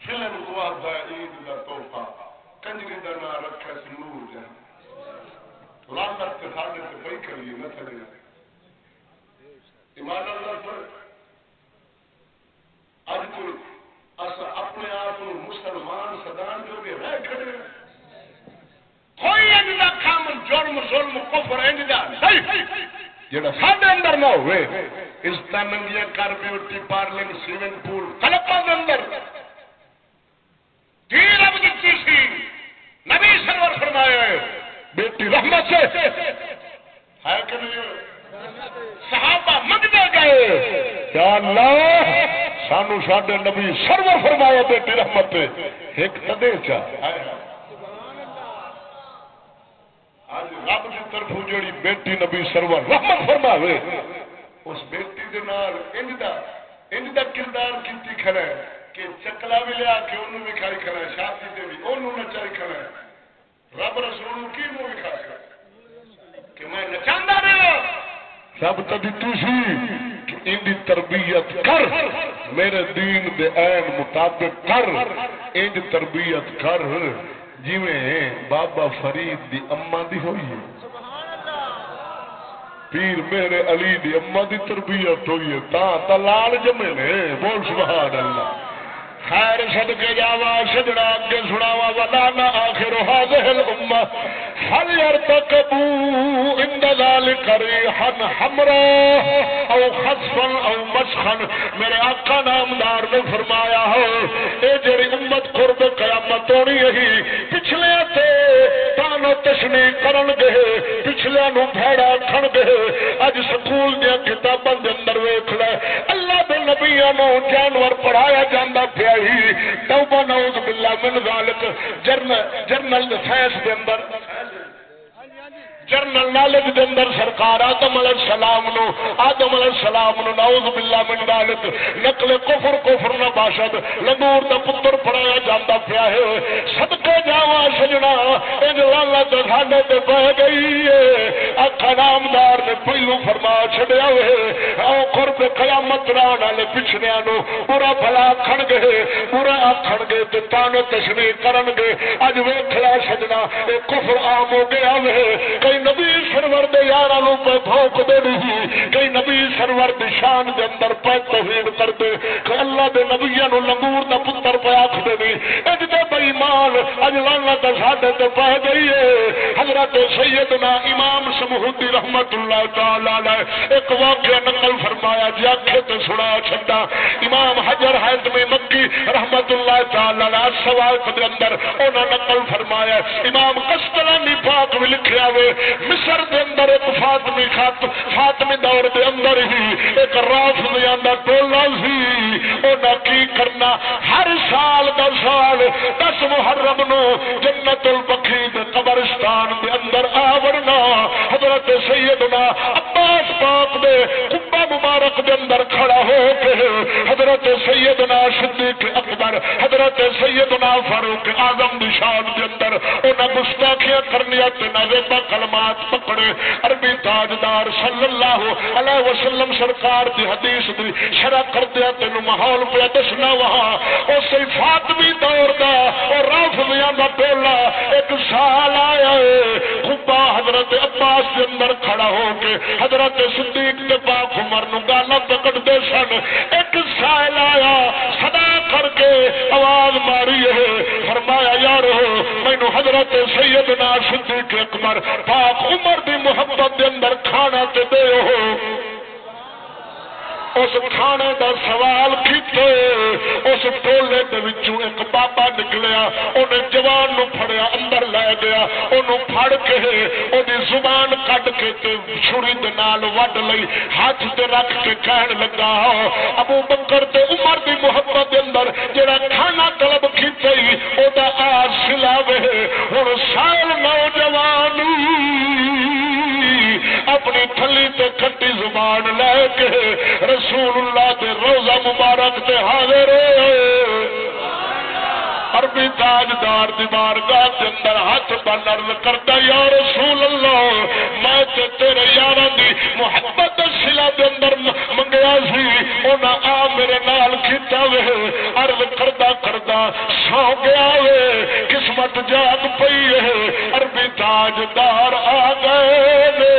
فلم کو آتا عید کا توحفہ کنجری کا نام رکھا سی نور جان لانت کے ساڈے سے پئی کریے نہ تھلے ایمان اللہ پر اج کوئی اپنے آپ مسلمان سدان جو بھی رہ کھڑے کوئی انج دا کام جرم ظلم کفر انج دا نہیں جڑا ساڈے اندر نہ ہوئے اس طرح ننگیا کر بیوٹی پارلنگ سوئمنگ پول کلپا دے اندر کی رب دیتی سی نبی سرور فرمایا ہے بیٹی رحمت سے ہے کہ نہیں صحابہ منگتے گئے یا اللہ سانو ساڈے نبی سرور فرمایا بیٹی رحمت ایک تدے چاہ اج رب کی طرف جڑی بیٹی نبی سرور رحمت فرماوے اس بیٹی دے نال انج دا انج دا کردار کیتی کھڑا ہے کہ چکلا بھی لیا کے انہوں بھی کھائی کھڑا ہے شادی تے بھی انہوں نچائی کھڑا ہے رب رسول کی منہ بھی کھا کہ میں نچاندا رہا سب تو دیتی سی ان دی تربیت کر، میرے دین دے عین مطابق کر انج تربیت کر۔ جویں بابا فرید دی اما دی ہوئی ہے۔ پیر میرے علی دی اما دی تربیت ہوئی ہے۔ تا تا لال جمے نے۔ بول سبحان اللہ۔ خیر صدقے جاوا سجڑا اگے سناوا ولانا آخر هذه الامه هل يرتكبوا عند ذلك ريحا حمراء او خصفا او مسخا میرے آقا نامدار نے فرمایا ہو، اے جڑی امت قرب قیامت ہونی ہے پچھلے تے تانو تشنی کرن گے، پچھلے نو بھڑا کھن گے۔ اج سکول دی کتاباں دے اندر ویکھ لے، اللہ دے نبیاں نو جانور پڑھایا جاندا پیا توبہ نعوذ باللہ من ذالک۔ جرنل جرنل سائنس دے اندر۔ جرنل نالج دے اندر سرکار آدم علیہ السلام نو، آدم علیہ السلام نو نعوذ باللہ من ذالک، نقل کفر کفر نہ باشد لنور دا پتر پڑھایا جاندا پیا ہے، صدقے جاواں سجنا اے لعنت ساڈے تے بہ گئی ہے۔ آقا نامدار نے پہلو فرما چھڈیا ہوئے او قرب قیامت ران والے پچھڑیاں نو، پورا بھلا کھڑ گے پورا آکھڑ گے تے تانو تشریح کرن گے۔ اج ویکھ لے سجنا، اے کفر عام ہو گیا ہے کئی نبی سرور دے یاراں نو پہ بھونک دے نہیں جی، کئی نبی سرور دی شان دے اندر پہ توہین کر دے۔ اللہ دے نبیاں نو لنگور دا پتر پہ آکھ دے نہیں اج تے بے ایمان اج لعنت ساڈے تے پہ گئی ہے حضرت سیدنا امام سمہودی رحمت اللہ تعالی علیہ ایک واقعہ نقل فرمایا جی آنکھیں تے سنا چھڈا۔ امام حجر حیثمی مکی رحمت اللہ تعالی علیہ سوال دے اندر انہاں نقل فرمایا۔ امام قسطلانی پاک بھی لکھیا ہوئے مصر دے اندر ایک فاطمی خط فاطمی دور دے اندر ہی ایک رافضیاں دا ٹولا سی۔ انہاں کی کرنا ہر سال دا سال دس محرم نو جنت البقیع دے قبرستان دے اندر آورنا۔ حضرت سیدنا عباس پاک دے قبہ مبارک دے اندر کھڑا ہو کے حضرت سیدنا صدیق اکبر، حضرت سیدنا فاروق اعظم دی شان دے اندر انہاں گستاخیاں کرنیاں تے نازیبا کلمات پکڑے، عربی تاجدار صلی اللہ علیہ وسلم سرکار دی حدیث دی شرح کردیا تینوں ماحول پہ دسنا وہاں۔ اسی فاطمی دور دا اور رافضیاں دا ٹولا ایک سال آیا ہے۔ خبا حضرت عباس کے اندر کھڑا ہو کے حضرت صدیق کے پاک عمر نو گالا پکڑ دے سن۔ ایک سال آیا، صدا کر کے آواز ماری ہے۔ فرمایا یار مینو حضرت سیدنا صدیق اکبر پاک عمر دی محبت دے اندر کھانا تے دے ہو۔ اس کھانے دا سوال کیتے، اس ٹولے دے وچوں ایک بابا نکلیا اونے جوان نو پھڑیا، اندر لے گیا اونوں پھڑ کے اودی زبان کٹ کے تے چھری دے نال وڈ لئی، ہاتھ تے رکھ کے کہن لگا، ابو بکر تے عمر دی محبت دے اندر جڑا کھانا طلب کیتے، او دا آ سلاوے، ہن سائل نوجوان۔ اپنی تھلی تے کھٹی زبان لے کے رسول اللہ دے روزہ مبارک تے حاضر عربی تاجدار دیوار گاہ کے اندر ہاتھ پر عرض کرتا یا رسول اللہ، میں تے تیرے یاراں دی محبت سلا دے اندر منگیا سی انہاں آ میرے نال کیتا وے، عرض کردا کردا سو گیا وے، قسمت جاگ پئی ہے، عربی تاجدار آ گئے نے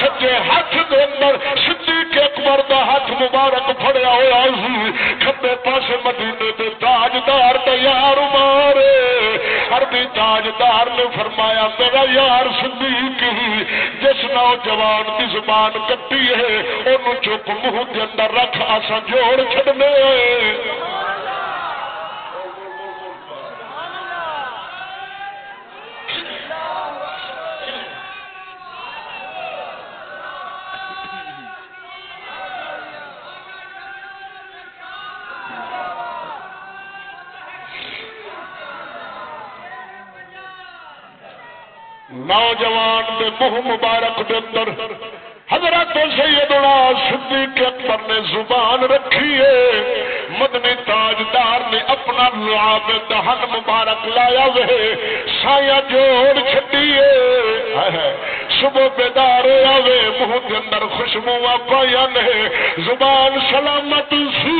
سجے ہاتھ دے اندر صدیق سرکار دا ہاتھ مبارک پھڑیا ہوا سی۔ کبے پاس مدینے دے تاجدار دا یار مارے۔ عربی تاجدار نے فرمایا، میرا یار صدیق جس نوجوان کی زبان کٹی ہے انہوں چپ منہ کے اندر رکھ آسا جوڑ چھڑنے نوجوان دے مہ مبارک دے اندر حضرت سیدنا صدیق اکبر نے زبان رکھی ہے۔ مدنی تاجدار نے اپنا لعاب دہن مبارک لایا وے۔ سایہ جوڑ چھٹیے۔ صبح بیدار آوے۔ منہ کے اندر خوشبو پایا نے۔ زبان سلامت سی۔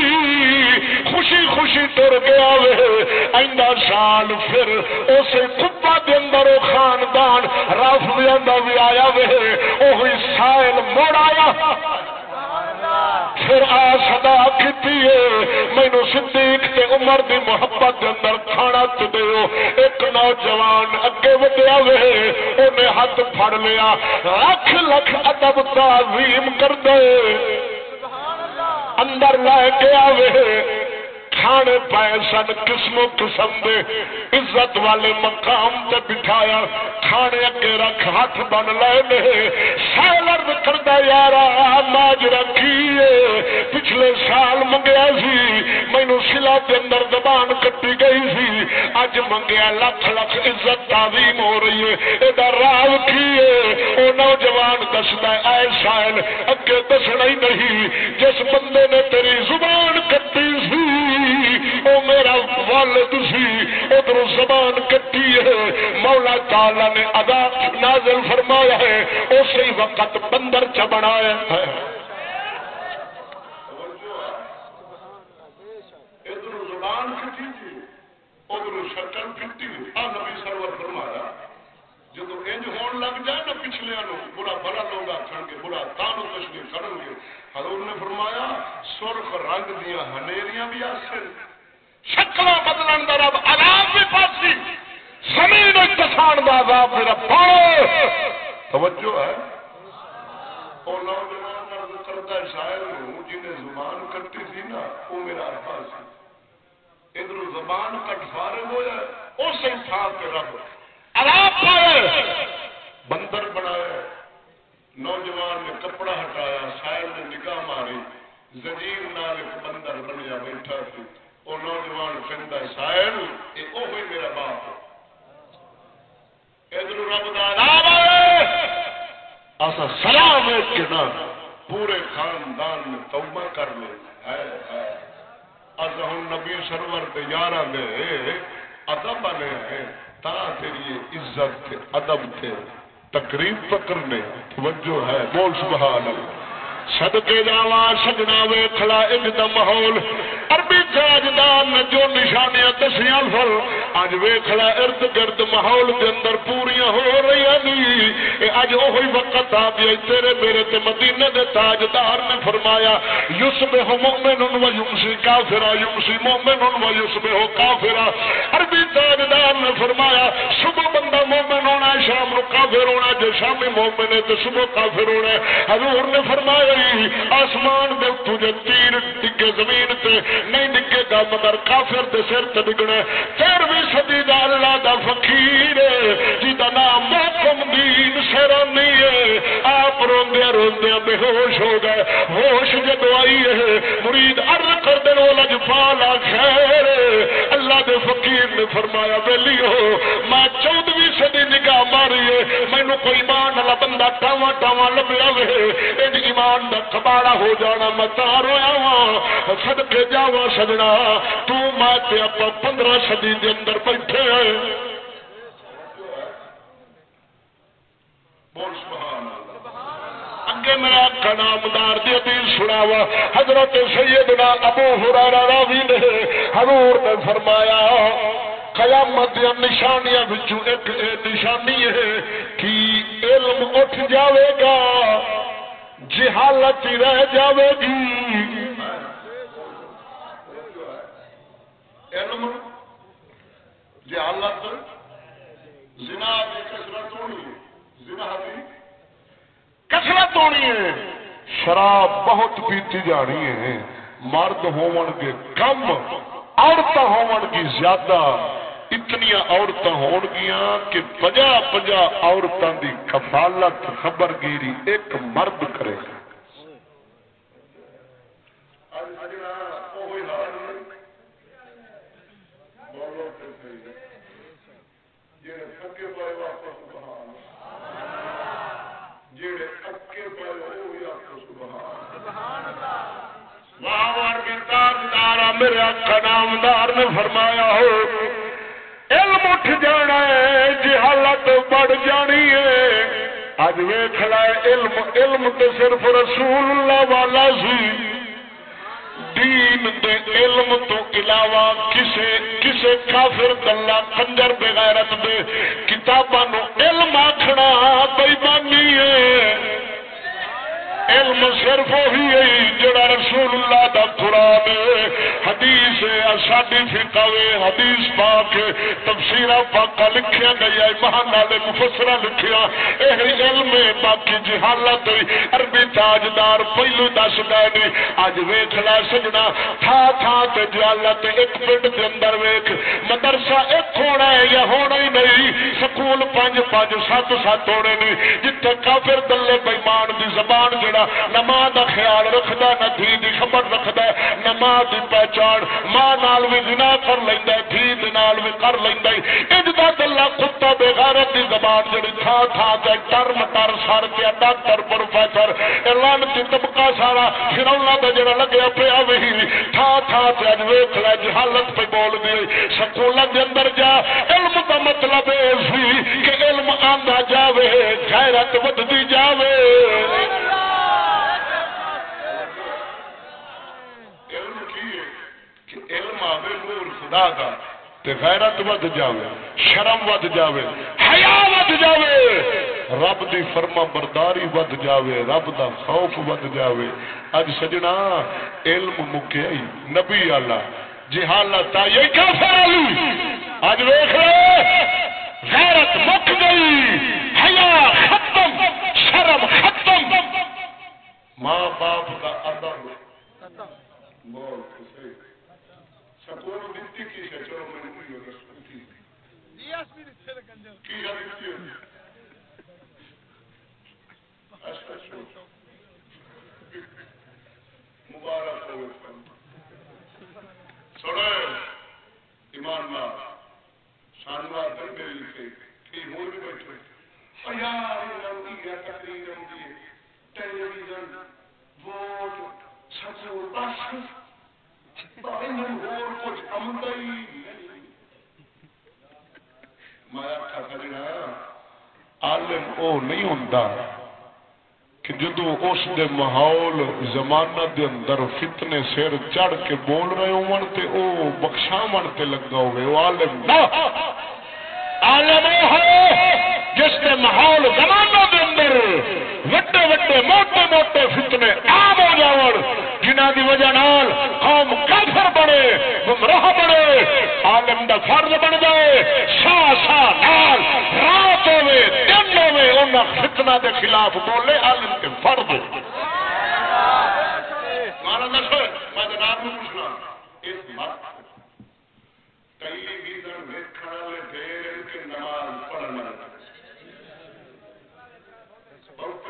خوشی خوشی تر گیا وے آئندہ سال پھر اسے کپا دے اندر خاندان راف دے بھی آیا وے۔ وہی سائے سائل مڑ آیا۔ پھر آ صدا کیتی ہے مینو صدیق تے عمر دی محبت دے اندر کھانا تے دیو ایک نوجوان اگے ودیا وے، اونے ہاتھ پھڑ لیا۔ لاکھ لکھ ادب تعظیم کر دے اندر لے کے آوے کھانے پائے سن قسم قسم دے عزت والے مقام تے بٹھایا، کھانے اگے رکھ، ہاتھ بن لے سیلر کردا یارا، ماج رکھیے۔ پچھلے سال منگیا سی مینو سلا کے اندر زبان کٹی گئی سی۔ اج منگیا لکھ لکھ عزت تعظیم ہو رہی ہے یہ راز کی ہے؟ وہ نوجوان دستا اے سائل، اگے دسنا ہی نہیں، جس بندے نے تیری زبان کٹی والد سی ادھر زبان کٹی ہے، مولا تعالی نے ادا نازل فرمایا ہے، اسی وقت بندر چ بنایا ہے۔ ادھر زبان کٹی تھی، ادھر شکل کٹی نبی سرور فرمایا جب انج ہون لگ جائے نا پچھلے برا بڑا لوگ آخر گے، برا تانو تشریف کرن گے۔ حضور نے فرمایا، سرخ رنگ دیا ہنیریاں بھی آسن۔ شکل بدلن کا رب، عذاب بھی پاسی زمین کسان کا عذاب میرا پاؤ توجہ ہے۔ اور نوجوان مرد کرتا شاعر ہوں جنہیں زبان کٹی تھی نا، وہ میرا ارفا سی۔ ادھر زبان کٹ فارغ ہو اس انسان کے رب عذاب پائے بندر بنایا نوجوان نے کپڑا ہٹایا، شاعر نے نگاہ ماری۔ زمین نال ایک بندر بنیا بیٹھا سی۔ وہ نوجوان کہتا شاعر یہ وہی میرا باپ ادھر رب کا سلام ہے کہ نہ پورے خاندان میں توبہ کر لے اص ہوں نبی سرور کے یار دے ادب والے ہیں تا تیری عزت تھے ادب تھے تقریب پکڑنے توجہ ہے بول سبحان اللہ صدقے جاوا سجنا ویخلا ان دا ماحول عربی تاجدار نے جو نشانیاں دسیاں فل اج ویخلا ارد گرد ماحول کے اندر پوریا ہو رہی اج وہی وقت آ گیا تیرے میرے تے مدینے دے تاجدار نے فرمایا یوسف ہو و یمسی کافرا یمسی مومن و یوسف ہو کافرا عربی تاجدار نے فرمایا صبح بندہ مومن ہونا ہے شام نو کافر ہونا جے شامی مومن ہے تو صبح کافر ہونا ہے حضور نے فرمایا آسمان دے تجھے تیر ڈگے زمین تے نہیں ڈگے گا مگر کافر دے سر تے ڈگنا تیرویں صدی دا اللہ دا فقیر جیدا نام محکم دین سرانی ہے۔ آپ روندیا روندیا بے ہوش ہو گئے۔ ہوش جب آئی ہے، مرید عرض کر دے وہ لجپالا خیر۔ اللہ دے فقیر نے فرمایا ویلی ہو میں چودویں صدی نگاہ ماری ہے۔ مینو کوئی ایمان والا بندہ ٹاواں ٹاواں لبیا وے۔ ایمان دا کباڑا ہو جانا، میں تار ہوا وا ہاں، سد کے جاوا سجنا۔ تو میں پندرہ سدی کے اندر بیٹھے اگے میرا کا نامدار دی حدیث سناوا حضرت سیدنا ابو ہرارا راوی نے حضور نے فرمایا، قیامت دیا نشانیاں بچوں ایک نشانی ہے کہ علم اٹھ جاوے گا۔ جہالت رہ جاوے گی۔ علم، جہالت، زنا کی کسرت ہونی زنا کی کسرت ہونی ہے۔ شراب بہت پیتی جانی ہے۔ مرد ہون گے کم عورت ہون گی زیادہ۔ اتنی عورت ہون گیا کہ پجا پجا عورتوں دی کفالت خبر گیری ایک مرد کرے گا۔ میرے آخا نامدار نے فرمایا ہو اٹھ جانا ہے، جہالت بڑھ جانی ہے۔ اج ویخ علم علم تو صرف رسول اللہ والا سی۔ دین دے علم تو علاوہ کسے کسے کافر دلہ کنجر بغیرت دے کتاباں علم آکھنا بےمانی ہے۔ علم صرف وہی ہے جڑا رسول اللہ دا قرآن حدیث ساڈی فقہ حدیث پاک تفسیر پاک لکھیا گیا مہان والے مفسرا لکھیا یہ علم باقی جہالت عربی تاجدار پہلو دس گئے نہیں اج ویخ سجنا۔ تھا تھا تے جہالت ایک پنڈ کے اندر ویخ مدرسہ ایک ہونا ہے یا ہونا ہی نہیں؟ سکول پانچ پانچ سات سات ہونے نہیں جتنے کافر دلے بےمان دی زبان جڑا جڑا نماز کا خیال رکھتا نہ دھی دی خبر رکھتا نماز کی پہچان ماں نال بھی گنا کر لینا دھی نال بھی کر لینا انج کا گلا کتا بےغیرت کی زبان جڑی تھا تھا تے ٹر مٹر سر کے ڈاکٹر پروفیسر اعلان کی طبقہ سارا فرولہ کا جڑا لگیا پیا وہی تھا تھا تے اج ویکھ لے جہالت پہ بول دی۔ سکولوں کے اندر جا، علم کا مطلب یہ سی کہ علم آندا جاوے، غیرت ودتی جاوے۔ علم کیے کہ علم آوے نور خدا دا، تے غیرت ود جاوے، شرم ود جاوے، حیا ود جاوے، رب دی فرما برداری ود جاوے، رب دا خوف ود جاوے۔ اج سجنا، علم مکیا ہی نبی اللہ جہالت آئی کافر علی اج ویکھ لے، غیرت مک گئی، حیا ختم، شرم ختم۔ ماں باپ کا ادب ایمان شانوار دن میرے لکھے کہ ہو بھی بیٹھے خیال ہوتی ہے تقریر ہوتی ہے ٹیلی ویژن ووٹ سکول بس عالم او نہیں ہوتا کہ جدو اس دے ماحول زمانہ دے اندر فتنے سر چڑھ کے بول رہے ہو تے او بخشاون تے لگا ہوئے وہ عالم نہ عالم ہے۔ کے ماحول زمانہ دے اندر وڈے وڈے موٹے موٹے فتنے عام ہو جاون جنہ دی وجہ نال قوم کافر بنے گمراہ بنے عالم دا فرض بن جائے شاہ شاہ نال رات ہوے دن ہوے انہاں فتنہ دے خلاف بولے عالم کے فرض مانا میں جناب پوچھنا اس ٹیلی ویژن ویکھن والے دیر کے نماز پڑھنا بہت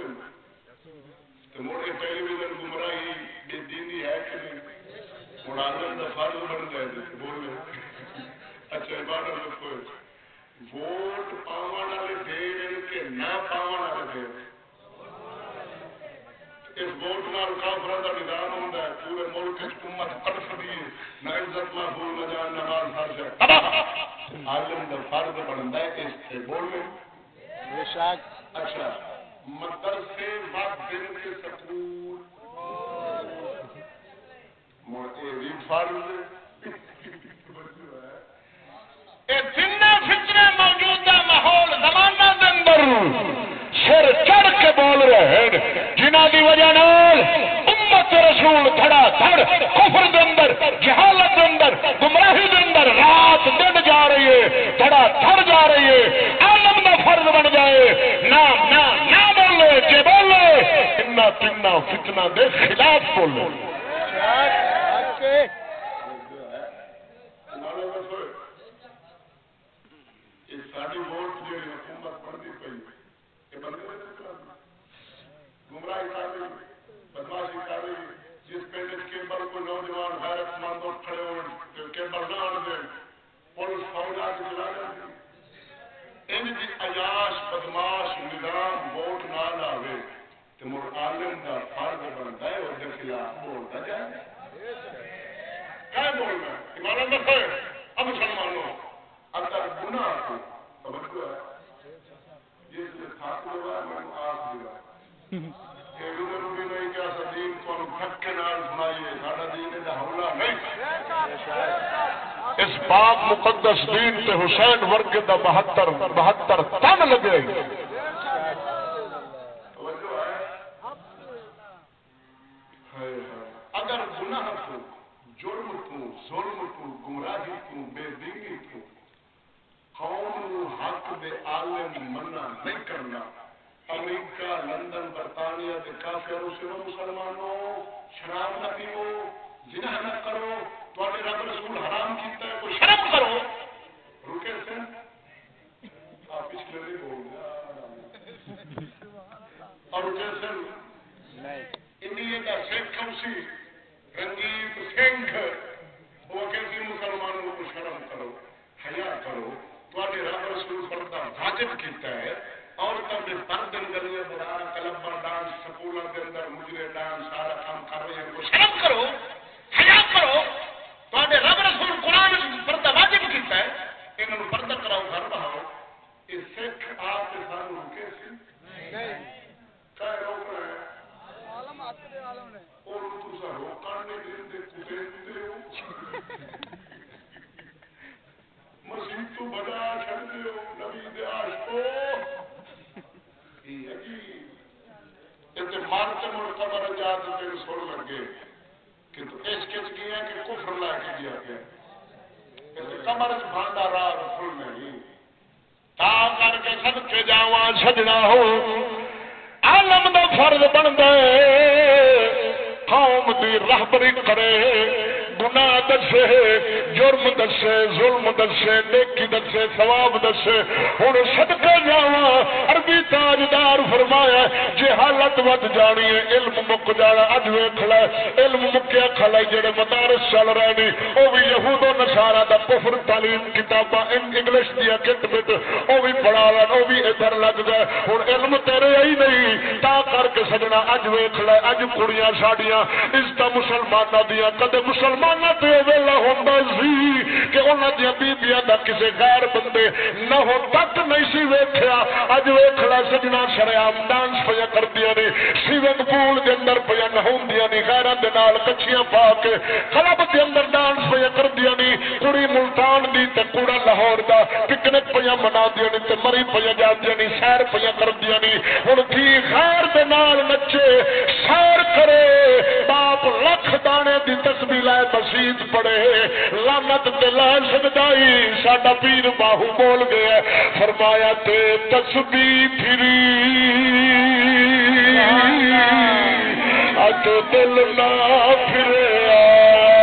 مڑ کے ٹیلی ویژن گمراہی دینی ہے کہ نہیں آدم کا فرض بن جائے بولے اچھا بارہ لکھو ووٹ پاون والے دیر کے نہ پاون والے دیر اس ووٹ نال کافر کا نظام ہوتا ہے پورے ملک حکومت تڑفتی ہے۔ نہ عزت محفوظ نہ جان فرض ہے عالم کا فرض بنتا ہے اس سے بولے اچھا۔ مدرسے وقت دن کے سکول موجودہ ماحول زمانہ اندر سر چڑھ کے بول رہے ہیں، جنہ کی وجہ نال امت رسول دھڑا دھڑ کفر دے اندر، جہالت دے اندر، گمراہی دے اندر رات دن جا رہی ہے، دھڑا دھڑ جا رہی ہے، عالم دا فرض بن جائے نہ نہ نہ جے بولے اتنا تنا فتنہ دے خلاف بولے ساری ووٹ گمراہی کر رہی بدماشی کر رہی جس پنڈ کو نوجوان حیرت مند کھڑے ہو کیبل نہ آن پولیس فوج آ کے چلا جاتی ان بدماش نظام ووٹ نہ لاوے تے مر عالم دا فرض بندا ہے اور دے خلاف بولتا جائے کیا بولنا ایمان نہ پڑے اب مسلمانوں اگر گناہ کو نہیں کیا سدین کو دھکے سنائیے ساڈا دین دا حوالہ نہیں اس پاک مقدس دین تے حسین ورگ دا بہتر بہتر تن لگے اگر گناہ کو جرم کو ظلم کو گمراہی کو بے دینی کو قوم حق دے عالم منع نہیں کرنا، امریکہ، لندن، برطانیہ کے کافروں سے مسلمانوں، شراب نہ پیو جنہ نہ کرو تھوڑے رب رسول حرام کیتا ہے کوئی شرم کرو۔ رکے سے آپ پچھلے نہیں بول اور رکے سے انڈیا کا سکھ سی رنگیت سنگھ۔ وہ کہتی مسلمانوں کو شرم کرو حیا کرو۔ تھوڑے رب رسول پردہ واجب کیتا ہے عورتوں کے پردے گلیاں بڑا کلبا ڈانس سکولوں کے اندر مجرے ڈانس سارا کام کر رہے ہیں۔ شرم کرو حیا کرو۔ تے رب رسول قرآن پردہ واجب کیتا ہے انہوں نے پردہ کراؤ گھر بہاؤ یہ سکھ آ کے سانو رکے سی کہہ روک رہے اور تسا روکان نہیں دے کتے دے ہو مسیح تو بجا چھڑ دے ہو نبی دے عاشقو یہ ہے جی تے مانتے مڑ قبر جا تے سن لگے کہ تو کچ گیا کہ کفر لا کے گیا گیا بھانڈا نہیں تا کر کے سب کے جاواں سجنا ہو، عالم دا فرض بنتا ہے، قوم دی رہبری کرے۔ گناہ دسے، جرم دسے، ظلم دسے، نیکی دسے، ثواب دسے۔ ہوں صدقے جاوا عربی تاجدار فرمایا جی حالت ود جانی ہے، علم مک جانا، اج ویخ علم مکیا کھلا جڑے مدارس چل رہے ہیں وہ بھی یہود و نشارا دا کفر تعلیم کتاباں انگلش دیا کٹ بٹ وہ بھی پڑھا لین وہ بھی ادھر لگ گئے ہوں علم تیرے ہی نہیں، تا کر کے سجنا اج ویخ لے، اج کڑیاں ساڈیاں عزت مسلمانوں دیا کدے مسلمان تے ویلا ہوندا سی کہ انہاں دی بیبییاں دا کسے غیر بندے نہ ہو تک نہیں سی ویکھیا اج ویکھ سجنا شریام ڈانس پیا کردیاں نے سیونگ پول دے اندر پیا نہوندیاں نے غیراں دے نال کچھیاں پا کے کلب دے اندر ڈانس پیا کردیاں نے کڑی ملتان دی تے کوڑا لاہور دا پکنک پیا مناندیاں نے تے مری پیا جاندیاں نے سیر پیا کردیاں نے ہن کی غیر دے نال نچے سیر کرے باپ لکھ دانے دی تسبیح لائے مسیت پڑے لانت لا سکتا ہی ساڈا پیر باہو بول گیا فرمایا تے تسبی پھری اج دل نہ پھرے